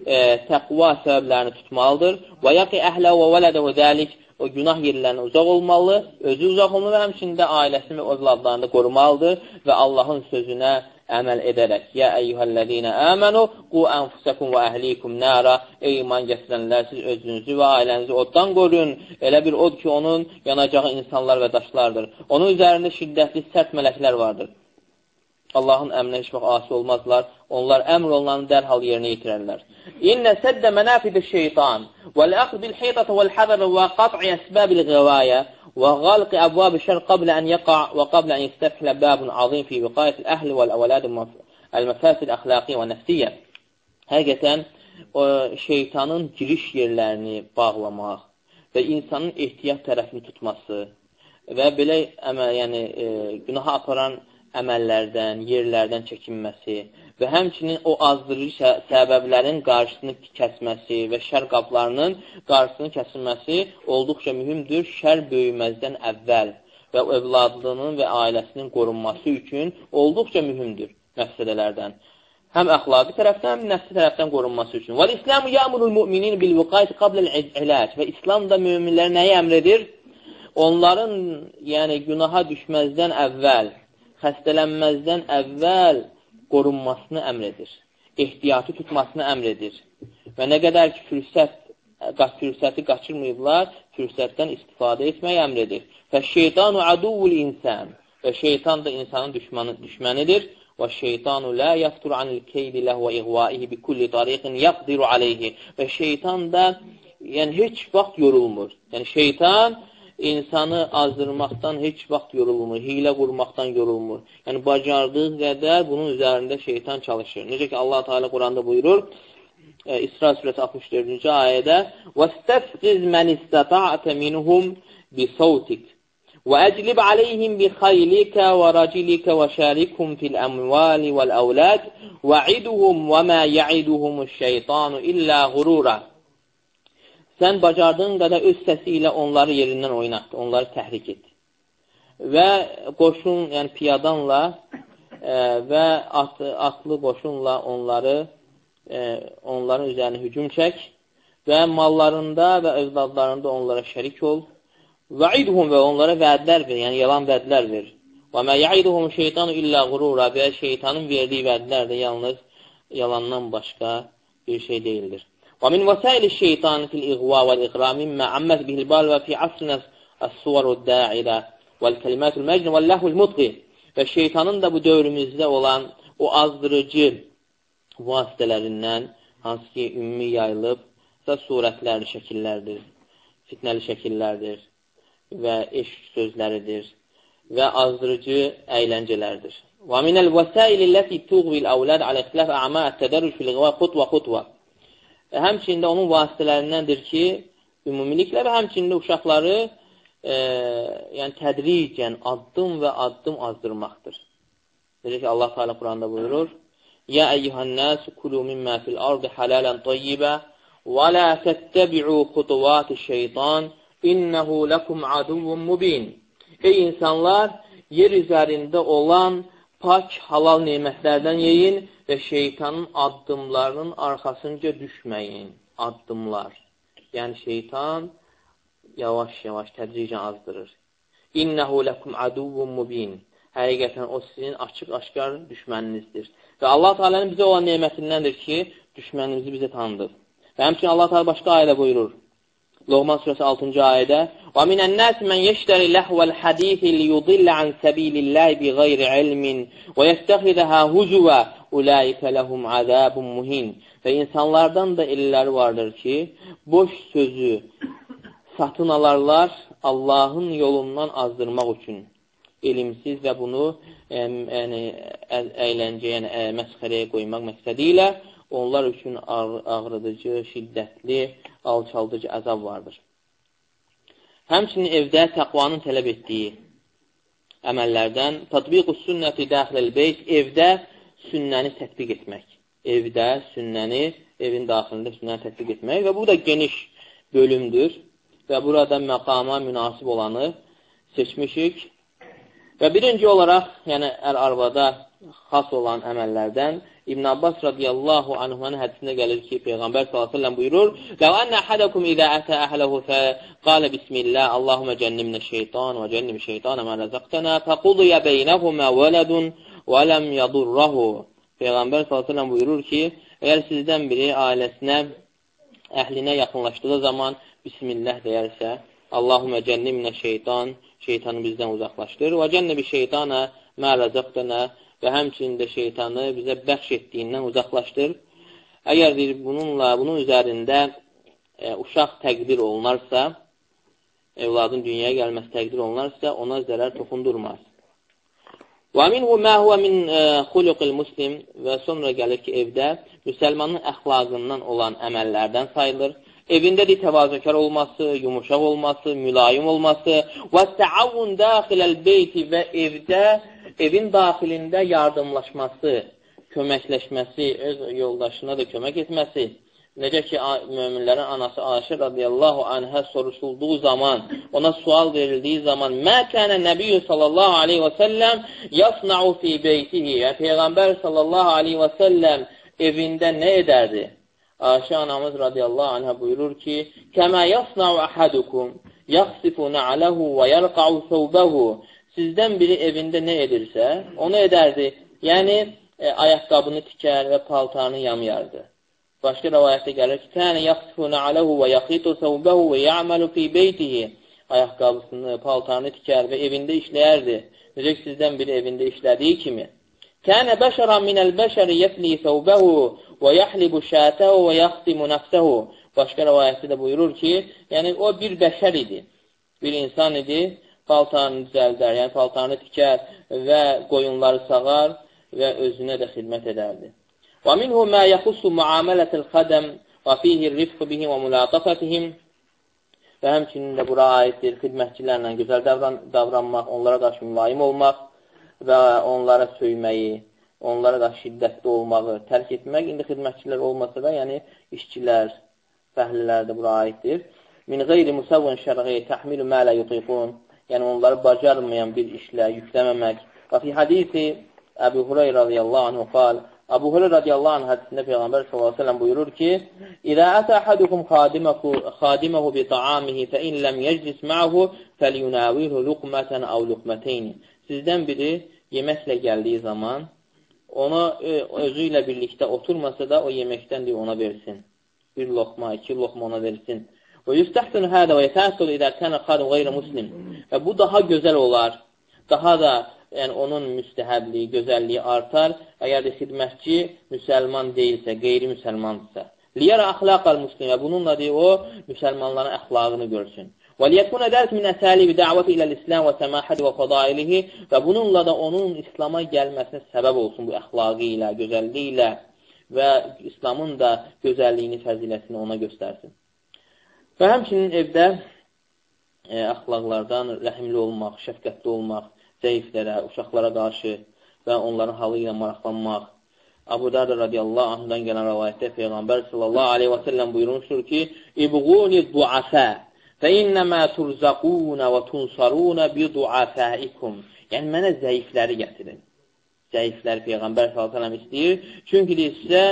e, təqva səbəblərini tutmalıdır. Və yaqi əhlə və vələdə və dəlik o günah yerlərinə uzaq olmalı, özü uzaq olmalı və həmçində ailəsini və övladlarını qorumalıdır və Allahın sözünə əməl edərək. Yə əyyuhəllədinə əmənu qu ənfusəkum və əhlikum nəra. Ey iman gətirənlər, siz özünüzü və ailənizi oddan qoruyun. Elə bir od ki, onun yanacağı insanlar və daşlardır. Onun üzərində şiddətli sərt mələklər vardır. Allahın əmrinə heç vaxt asi olmazlar. Onlar əmr olunanı dərhal yerinə yetirərlər. İnnə səddə mənafidə şeytan vəl-əxd bil-heytətə vəl-həzər və qat'i və qalqi əbvab-ı şər qablə ən yəqa və qablə ən yəstəfhilə bəbun azim fi viqayət əhl və əvlad əl-məfəsid əxlaqi və nəfsiyyə. Həqiqətən, o, şeytanın giriş yerlərini bağlamaq və insanın ehtiyat tərəfini tutması və belə əməl, yəni, e, günaha aparan əməllərdən, yerlərdən çəkinməsi və həmçinin o azdırıcı səbəblərin qarşısını kəsməsi və şər qaplarının qarşısını kəsilməsi olduqca mühümdür şər böyüməzdən əvvəl və övladlığının və ailəsinin qorunması üçün olduqca mühümdür məqsədələrdən. Həm əxlaqi tərəfdən, həm nəfsi tərəfdən qorunması üçün. Və İslam yəmurul müminin bil vəqayət qabləl-ilac və İslam da möminlərə nəyi əmr edir? Onların, yəni günaha düşməzdən əvvəl, xəstələnməzdən əvvəl qorunmasını əmr edir. Ehtiyatı tutmasını əmr edir. Və nə qədər ki, fürsət, fürsəti qaçırmayıblar, fürsətdən istifadə etməyi əmr edir. Və şeytanu aduvul insan. Və şeytan da insanın düşmanı, düşmənidir. Və şeytanu la yaftur anil keydi ləh və iğvaihi bi kulli tariqin yaqdiru aleyhi. Və şeytan da yəni heç vaxt yorulmur. Yəni şeytan insanı azdırmaqdan heç vaxt yorulmur, hilə qurmaqdan yorulmur. Yəni, bacardığı qədər bunun üzərində şeytan çalışır. Necə ki, Allah Teala Quranda buyurur, e, İsra surəsi 64-cü ayədə وَاسْتَفْقِزْ مَنِ اسْتَطَعْتَ مِنْهُمْ بِصَوْتِكَ وأجلب عليهم بخيلك ورجلك وشاركهم في الأموال والأولاد وعدهم وما يعدهم الشيطان إلا غرورا Sən bacardığın qədər öz səsi ilə onları yerindən oynat, onları təhrik et. Və qoşun, yəni piyadanla e, və at, atlı qoşunla onları e, onların üzərinə hücum çək və mallarında və övladlarında onlara şərik ol. Vəidhum və onlara vədlər ver, yəni yalan vədlər ver. Və mə yəiduhum şeytanu illə qurura və şeytanın verdiyi vədlər də yalnız yalandan başqa bir şey deyildir. İğva vəl iqra mimmə əmmət bihil bal və fi asrinə əs-suvaru də'ilə vəl kəlimətul məcn vəl ləhvul mutqi və şeytanın da bu dövrümüzdə olan o azdırıcı vasitələrindən hansı ki, ümumi yayılıb da surətlərli şəkillərdir, fitnəli şəkillərdir və eşq sözləridir və azdırıcı əyləncələrdir. Və minəl vəsail illəti tuğvil əvləd alə ixtilaf əma ət-tədərrüc fil-ğva xutva xutva. Həmçində onun vasitələrindəndir ki, ümumiliklə və həmçində uşaqları e, yəni tədricən addım və addım azdırmaqdır. Necə ki, Allah Teala Quranda buyurur: "Ya eyyuhan-nas kulu mimma fil-ardı halalan tayyiba və la təttəbi'u xutuvati-şeytan İnnehu lekum aduvun mubin. Ey insanlar, yer üzərində olan pak, halal nemətlərdən yeyin və şeytanın addımlarının arxasınca düşməyin. Addımlar. Yəni, şeytan yavaş-yavaş, tədricən azdırır. İnnehu lekum aduvun mubin. Həqiqətən o sizin açıq-aşkar düşməninizdir. Və Allah Teala'nın bizə olan nemətindəndir ki, düşmənimizi bizə tanıdır. Və həmçinin Allah Teala başqa ayədə buyurur. Loğman surəsi 6-cı ayədə Və minən-nas men yeşteri ləhvəl hadisi liyudillə an sabilillahi bi ghayri ilmin və yəstəxidaha huzwa ulaika lahum azabun muhin. Və insanlardan da elləri vardır ki, boş sözü satın alarlar Allahın yolundan azdırmaq üçün elmsiz və bunu yəni, əyləncə, yəni məsxərəyə qoymaq məqsədi ilə onlar üçün ağrıdıcı, şiddətli, alçaldıcı əzab vardır. Həmçinin evdə təqvanın tələb etdiyi əməllərdən tatbiqus sünnəti daxiləl beyt, evdə sünnəni tətbiq etmək. Evdə sünnəni, evin daxilində sünnəni tətbiq etmək və bu da geniş bölümdür və burada məqama münasib olanı seçmişik. Və birinci olaraq, yəni ər-arvada xas olan əməllərdən İbn Abbas radiyallahu anhumanın hədisində gəlir ki, Peyğəmbər s.ə.v buyurur, Ləv ənə əhədəkum idə ətə əhləhu fəqalə bismillah, Allahumə cənnimnə şeytan və cənnim şeytanə mə rəzəqtənə fəqudiyə beynəhumə vələdun və ləm yadurrahu. Peyğəmbər s.ə.v buyurur ki, əgər sizdən biri ailəsinə, əhlinə yaxınlaşdığı zaman bismillah deyərsə, Allahumə cənnimnə şeytan, şeytanı bizdən uzaqlaşdır və cənnibi şeytanə mə rəzəqtənə və həmçinin də şeytanı bizə bəxş etdiyindən uzaqlaşdır. Əgər deyir, bununla, bunun üzərində e, uşaq təqdir olunarsa, evladın dünyaya gəlməsi təqdir olunarsa, ona zərər toxundurmaz. Və minhu mə huvə min e, xuluqil muslim və sonra gəlir ki, evdə müsəlmanın əxlaqından olan əməllərdən sayılır. Evində də təvazökar olması, yumuşaq olması, mülayim olması və təavun daxiləl beyti və evdə evin daxilində yardımlaşması, köməkləşməsi, öz yoldaşına da kömək etməsi, necə ki, möminlərin anası Aşir radiyallahu anhə soruşulduğu zaman, ona sual verildiyi zaman, Mə kənə nəbiyyü sallallahu aleyhi və səlləm yasna'u fi beytihi, yəni Peyğəmbər sallallahu aleyhi və səlləm evində nə edərdi? Ayşə anamız radiyallahu anhə buyurur ki, Kəmə yasna'u əhədukum, yaxsifu na'ləhu və yəlqa'u səvbəhu sizdən biri evində nə edirsə, onu edərdi. Yəni, e, ayaqqabını tikər və paltarını yamyardı. Başqa rəvayətdə gəlir ki, Kənə yaxsifuna aləhu və yaxitu səvbəhu və ya'məlu fi beytihi. Ayaqqabısını, paltarını tikər və evində işləyərdi. Necə ki, sizdən biri evində işlədiyi kimi. Kənə bəşəran minəl bəşəri yəfli səvbəhu və yəhlibu şətəhu və yaxtimu nəfsəhu. Başqa rəvayətdə də buyurur ki, yəni o bir bəşər idi, bir insan idi paltarını düzəldər, yəni paltarını tikər və qoyunları sağar və özünə də xidmət edərdi. Və minhu mə yaxussu muamələtil xədəm və fihi rifq bihim və mülatəfətihim və həmçinin də bura aiddir xidmətçilərlə gözəl davran davranmaq, onlara qarşı mülayim olmaq və onlara söyməyi, onlara qarşı şiddətli olmağı tərk etmək. İndi xidmətçilər olmasa da, yəni işçilər, fəhlilər də bura aiddir. Min qeyri musavvin şərqi təhmilu mə lə yutiqun. Yəni onları bacarmayan bir işlə yükləməmək. Və fi hadisi Əbu Hureyra radiyallahu anhu qal, Abu Hurayra radiyallahu anh hədisində Peyğəmbər s.ə.v buyurur ki, İzə ətə əhadukum xadiməhu bi ta'amihi fə in ləm yəclis ma'hu fəlyunavihu luqmətən əv luqməteyni. Sizdən biri yeməklə gəldiyi zaman ona özü ilə birlikdə oturmasa da o yeməkdən deyə ona versin. Bir loxma, iki loxma ona versin. Və yüstəhsün hədə və yətəsul idə kənə xadim qeyri muslim. Və bu daha gözəl olar, daha da yəni onun müstəhəbliyi, gözəlliyi artar, əgər də xidmətçi müsəlman deyilsə, qeyri-müsəlmandırsa. Liyərə əxlaqal muslimə, bununla deyir, o, müsəlmanların əxlaqını görsün. Və liyekunə dərs min əsəlibi dəvəti ilə İslam və səmahədi və fədailihi və bununla da onun İslama gəlməsinə səbəb olsun bu əxlaqı ilə, gözəlliyi ilə və İslamın da gözəlliyini, fəzilətini ona göstərsin. Və həmçinin evdə e, əxlaqlardan rəhimli olmaq, şəfqətli olmaq, zəiflərə, uşaqlara qarşı və onların halı ilə maraqlanmaq. Abu Darda radiyallahu anhudan gələn rəvayətdə Peyğəmbər sallallahu aleyhi və səlləm buyurmuşdur ki, İbğuni duafə fə innəmə turzaqunə və tunsarunə bi duafəikum. Yəni, mənə zəifləri gətirin. Zəiflər Peyğəmbər sallallahu aleyhi istəyir. Çünki sizə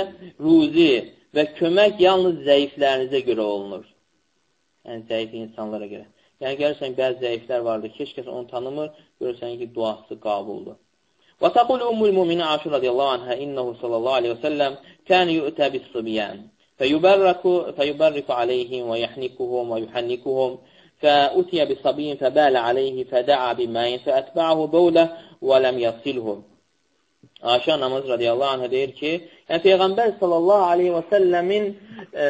ruzi və kömək yalnız zəiflərinizə görə olunur Yəni, zəif insanlara görə. Yəni, görürsən, bəzi zəiflər vardır ki, heç kəs onu tanımır, görürsən ki, duası qabuldur. Və təqul Ummul Mumini Aşur radiyallahu anhə innehu sallallahu aleyhi və səlləm kən yu'tə bis-subyan fəyubarriku aleyhim və yəhnikuhum və yuhannikuhum فأتي بصبي فبال عليه فدعا بماء فأتبعه بوله ولم يصله Aşa namaz radiyallahu anh deyir ki, yəni Peyğəmbər sallallahu aleyhi və səlləmin e,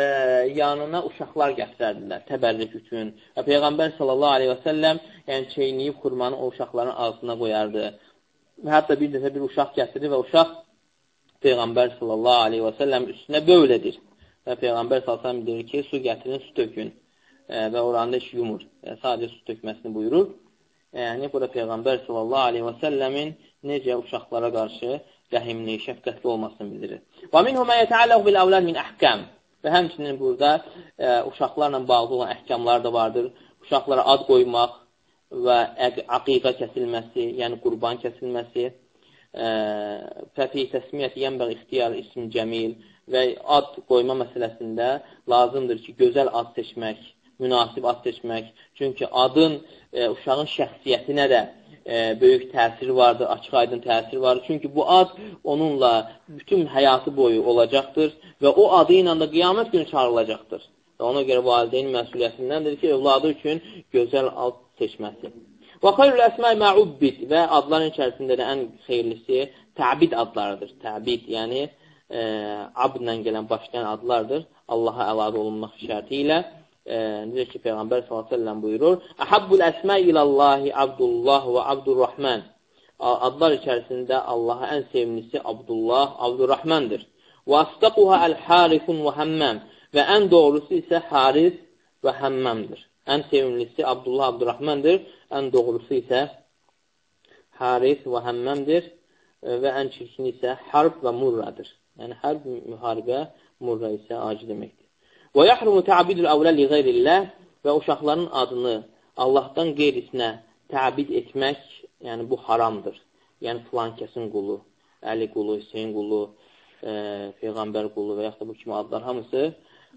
yanına uşaqlar gətirərdilər təbərrik üçün. Və Peyğəmbər sallallahu aleyhi və səlləm yəni çeyniyib xurmanı o uşaqların ağzına qoyardı. Hətta bir dəfə bir uşaq gətirir və uşaq Peyğəmbər sallallahu aleyhi və səlləm üstünə böylədir. Və Peyğəmbər sallallahu aleyhi və səlləm deyir ki, su gətirin, su tökün. E, və oranda heç yumur. E, sadəcə su tökməsini buyurur. Yəni, burada Peyğəmbər sallallahu aleyhi və səlləmin necə uşaqlara qarşı rəhimli, şəfqətli olmasını bildirir. Və minhu mə yətəalləq bil əvlad min əhkəm. Və həmçinin burada e, uşaqlarla bağlı olan əhkamlar da vardır. Uşaqlara ad qoymaq və aqiqa kəsilməsi, yəni qurban kəsilməsi, e, fəfi təsmiyyət yənbəq ixtiyar ism cəmil və ad qoyma məsələsində lazımdır ki, gözəl ad seçmək, münasib ad seçmək. Çünki adın e, uşağın şəxsiyyətinə də böyük təsir vardır, açıq aydın təsir vardır. Çünki bu ad onunla bütün həyatı boyu olacaqdır və o adı ilə də qiyamət günü çağrılacaqdır. Və ona görə valideyn məsuliyyətindəndir ki, övladı üçün gözəl ad seçməsi. Və xeyrül əsməy məubbid və adların içərisində də ən xeyirlisi təbid adlarıdır. Təbid, yəni e, abdlə gələn başlayan adlardır. Allaha əlaqə olunmaq şərti ilə e, necə ki, Peyğəmbər s.ə.v buyurur, Əhabbul əsmə iləllahi Abdullah və Abdurrahman. Adlar içərisində Allaha ən sevimlisi Abdullah, Abdurrahmandır. Və astəquha əl-harifun və həmməm. Və ən doğrusu isə Haris və həmməmdir. Ən sevimlisi Abdullah, Abdurrahmandır. Ən doğrusu isə Haris və həmməmdir. Və ən çirkin isə Harb və Murradır. Yəni, hərb müharibə, Murra isə acı deməkdir. Və yəhrumu təbidül əvlə li qeyrilləh və uşaqların adını Allahdan qeyrisinə təbid etmək, yəni bu haramdır. Yəni filan kəsin qulu, Əli qulu, Hüseyin qulu, e, Peyğəmbər qulu və yaxud da bu kimi adlar hamısı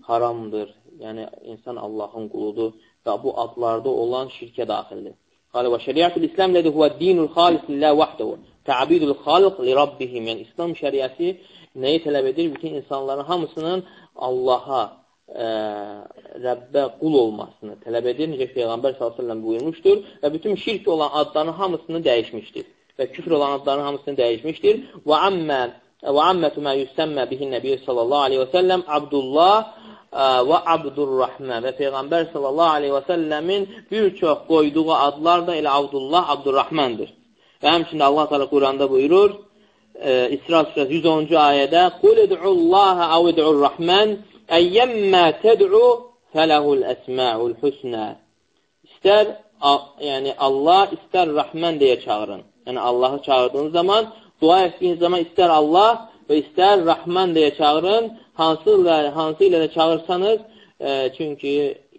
haramdır. Yəni insan Allahın quludur və bu adlarda olan şirkə daxildir. Qalə və şəriətul İslam lədi huvə dinul xalis lillah vəhdəhu. Təbidul xalq li rabbihim. Yəni İslam şəriəti nəyi tələb edir? Bütün insanların hamısının Allaha ə, Rəbbə qul olmasını tələb edir. Necə Peyğəmbər s.ə.v buyurmuşdur və bütün şirk olan adların hamısını dəyişmişdir və küfr olan adların hamısını dəyişmişdir. Və ammə və ammətu mə yüssəmmə bihin nəbiyyə sallallahu aleyhi və səlləm Abdullah ə, və Abdurrahman və Peyğəmbər sallallahu aleyhi və səlləmin bir çox qoyduğu adlar da elə Abdullah, Abdurrahmandır. Və həmçində Allah təala Quranda buyurur, ə, İsra surəsi 110-cu ayədə: "Qul ud'ullaha aw ud'ur-rahman Əyyəmmə təd'u fələhul əsməul husnə. İstər yəni Allah, istər Rəhmən deyə çağırın. Yəni Allahı çağırdığınız zaman, dua etdiyiniz zaman istər Allah və istər Rəhmən deyə çağırın. Hansı ilə, hansı ilə də çağırsanız, e, çünki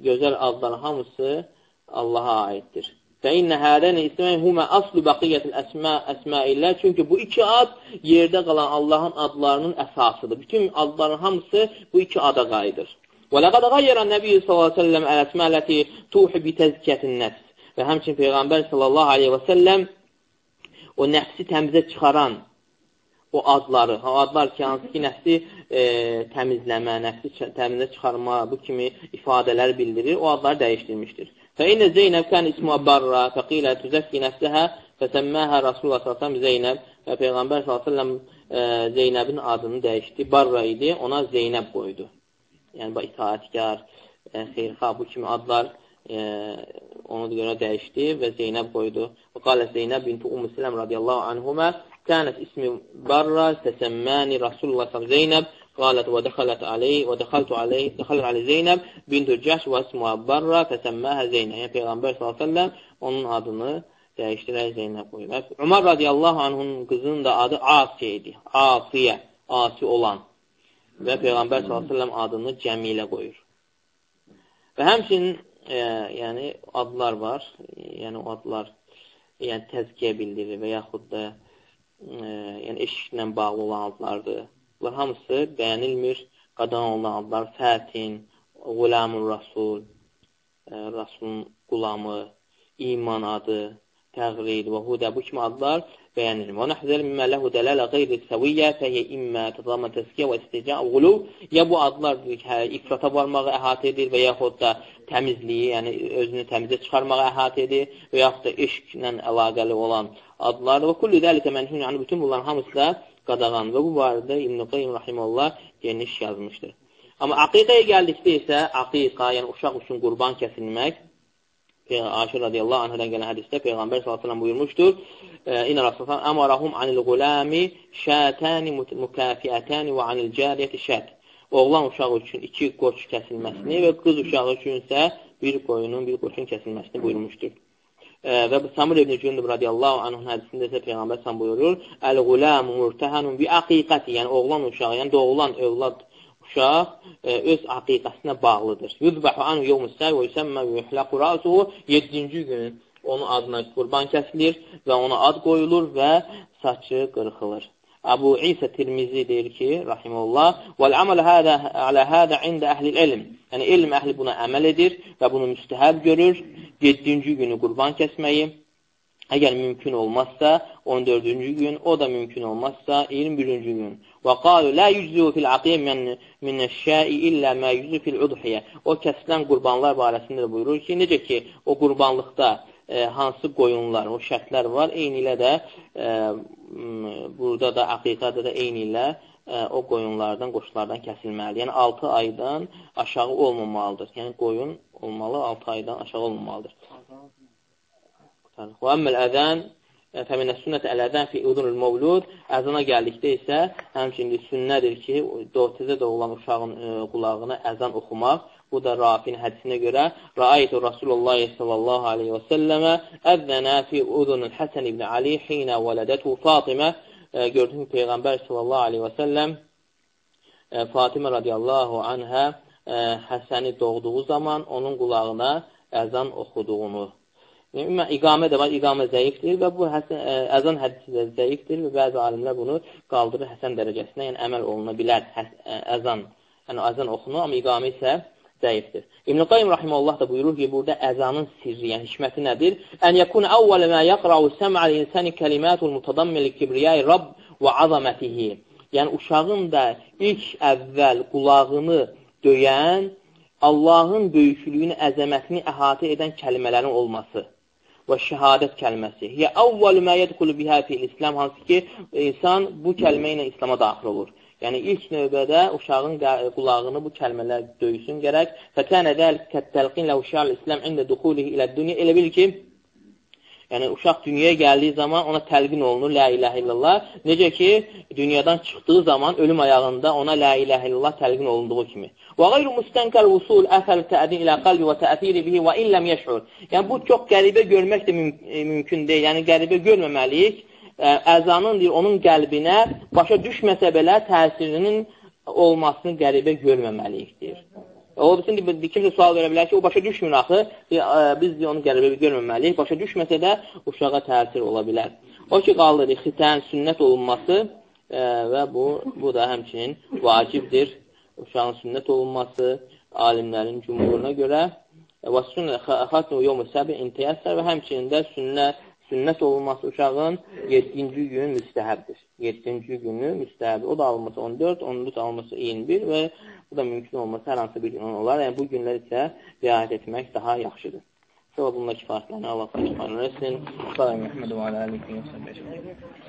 gözəl adların hamısı Allaha aiddir. Və innə hədəni ismən humə aslu baqiyyətil əsmə, əsmə illə. Çünki bu iki ad yerdə qalan Allahın adlarının əsasıdır. Bütün adların hamısı bu iki ada qayıdır. Və ləqəd qayyərən Nəbiyyə sallallahu aleyhi və səlləm əl-əsmə ləti tuhi bi təzkiyyətin nəfs. Və həmçin Peyğəmbər sallallahu aleyhi və səlləm o nəfsi təmizə çıxaran o adları, o adlar ki, hansı ki, nəfsi e, təmizləmə, nəfsi təmizə çıxarma, bu kimi ifadələr bildirir, o adları dəyişdirmişdir. فإن زينب كان اسمها برا فقيل تزكي نفسها فسماها Rasulullah sallallahu Zeynəb və Peyğəmbər sallallahu e, Zeynəbin adını dəyişdi. Barra idi, ona Zeynəb qoydu. Yəni bu itaətkar, e, xeyirxah bu kimi adlar e, onu görə dəyişdi və Zeynəb qoydu. Və qalə Zeynəb binti Ummu Siləm radiyallahu anhumə kənət ismi Barra təsəmməni Rasulullah sallallahu Zeynəb قالت ودخلت عليه ودخلت عليه دخلت على Zeynəb bint Cəhş və ismuha Barra fəsəmməha Zeynəb. Yəni Peyğəmbər s.ə.v onun adını dəyişdirərək Zeynəb qoyur. Umar radiyallahu anhunun qızının da adı Asiyə idi. Asiyə, asi olan. Və Peyğəmbər s.ə.v adını Cəmilə qoyur. Və həmçinin e, yəni adlar var. Yəni o adlar yəni təzkiyə bildirir və yaxud da e, yəni eşiklə bağlı olan adlardır. Bunlar hamısı bəyənilmir. Qadan olunan adlar Fətin, Qulamur Rasul, e, Rasulun qulamı, iman adı, təğrid və hudə bu kimi adlar bəyənilir. Və nəhzəl mimmə ləhu dələlə qeyri səviyyə fəhiyyə immə tədamə təskiyə və isticə qulu ya bu adlar hə, ifrata varmağı əhatə edir və yaxud da təmizliyi, yəni özünü təmizə çıxarmağı əhatə edir və yaxud da eşqlə əlaqəli olan adlar və kullu dəlikə mənhün, yəni bütün bunların hamısı da qadağan və bu barədə İbn-i Qayyim Rahimullah geniş yazmışdır. Amma aqiqəyə gəldikdə isə aqiqa, yəni uşaq üçün qurban kəsilmək, Aşir radiyallahu anhədən gələn hədisdə Peyğəmbər s.ə.v buyurmuşdur, İnə Rasulullah əmarahum anil qulami şətəni mükafiətəni və anil cəriyyəti şət. Oğlan uşağı üçün iki qoç kəsilməsini və qız uşağı üçün isə bir qoyunun, bir qoçun kəsilməsini buyurmuşdur və bu Samir ibn Cündub radiyallahu anhın hədisində isə Peyğəmbər sən buyurur, Əl-Qulam murtəhənun bi aqiqəti, yəni oğlan uşağı, yəni doğulan övlad uşaq e, öz aqiqəsinə bağlıdır. Yudbəhu anhu yevmusəl və yüsəmmə və yuhləqu rasuhu 7-ci gün onun adına qurban kəsilir və ona ad qoyulur və saçı qırxılır. Əbu İsə Tirmizi deyir ki, rahimullah, "Vəl-amal hada ala hada ində əhli ilm." Yəni elm əhli buna əməl edir və bunu müstəhəb görür. 7-ci günü qurban kəsməyi əgər mümkün olmazsa 14-cü gün, o da mümkün olmazsa 21-ci gün. Və qalu la yüzü fil aqim min minəş-şəi illə ma yüzü fil udhiyə. O kəsilən qurbanlar barəsində də buyurur ki, necə ki o qurbanlıqda e, hansı qoyunlar, o şərtlər var. Eyni ilə də e, burada da aqiqada da eyni ilə o qoyunlardan, qoşulardan kəsilməlidir. Yəni 6 aydan aşağı olmamalıdır. Yəni qoyun olmalı 6 aydan aşağı olmamalıdır. Və əmməl əzən fəminə sünnət əl-əzən fi udunul mevlud əzana gəldikdə isə həmçinin sünnədir ki, təzə doğulan uşağın ə, e, qulağına əzan oxumaq Bu da Rafin hədisinə görə Rəaytu Rasulullah sallallahu aleyhi və səlləmə əzzənə fi udunul Həsən ibn Ali xinə vələdətu Fatimə e, gördüm ki, Peyğəmbər sallallahu aleyhi və səlləm e, Fatimə radiyallahu anhə e, Həsəni doğduğu zaman onun qulağına əzan oxuduğunu. Yəni, iqamə də var, iqamə zəifdir və bu həsən, əzan hədisi də zəifdir və bəzi alimlər bunu qaldırır həsən dərəcəsinə, yəni əməl oluna bilər həs, əzan, yəni əzan oxunu, amma iqamə isə zəifdir. İbn-i Qayyum Rahiməllah da buyurur ki, burada əzanın sirri, yəni hikməti nədir? Ən yəkun əvvələ mə yəqra'u səm'al insani kəlimatul mutadammil kibriyai Rabb və azamətihi. Yəni uşağın da ilk əvvəl qulağını döyən Allahın böyüklüyünü, əzəmətini əhatə edən kəlimələrin olması və şəhadət kəlməsi. Hiyə əvvəl mə yədxulu bihə fil İslam hansı ki, insan bu kəlmə ilə İslama daxil olur. Yəni, ilk növbədə uşağın qulağını bu kəlmələr döysün gərək. Fəkənə dəlik kəttəlqin ləv şəal İslam ində duxulihi ilə dünya. Elə bil ki, Yəni, uşaq dünyaya gəldiyi zaman ona təlqin olunur, lə iləhə illallah. Necə ki, dünyadan çıxdığı zaman ölüm ayağında ona lə iləhə illallah təlqin olunduğu kimi. Və qeyru müstənkəl usul əfəl təədin ilə qalbi və təəthiri bihi və illəm yeşur. Yəni, bu çox qəribə görmək də müm mümkün deyil. Yəni, qəribə görməməliyik. Əzanın deyir, onun qəlbinə başa düşməsə belə təsirinin olmasını qəribə görməməliyik, deyir. O bilsin, kimsə sual verə bilər ki, o başa düşmür axı, biz onu qəribə görməməliyik, başa düşməsə də uşağa təsir ola bilər. O ki, qaldır, xitən, sünnət olunması ə, və bu, bu da həmçinin vacibdir. Uşağın sünnət olunması alimlərin cümhuruna görə və sünnə xatnu yomu səbi intiyəssər və həmçinin də sünnət sünnət olunması uşağın 7-ci gün müstəhəbdir. 7-ci günü müstəhəb. O da alınması 14, 14 alınması 21 və bu da mümkün olması hər hansı bir gün olar. Yəni, bu günlər isə riayət etmək daha yaxşıdır. Sonra bununla kifayətlənir. Allah kifayətlənir. Sallallahu aleyhi və səlləm.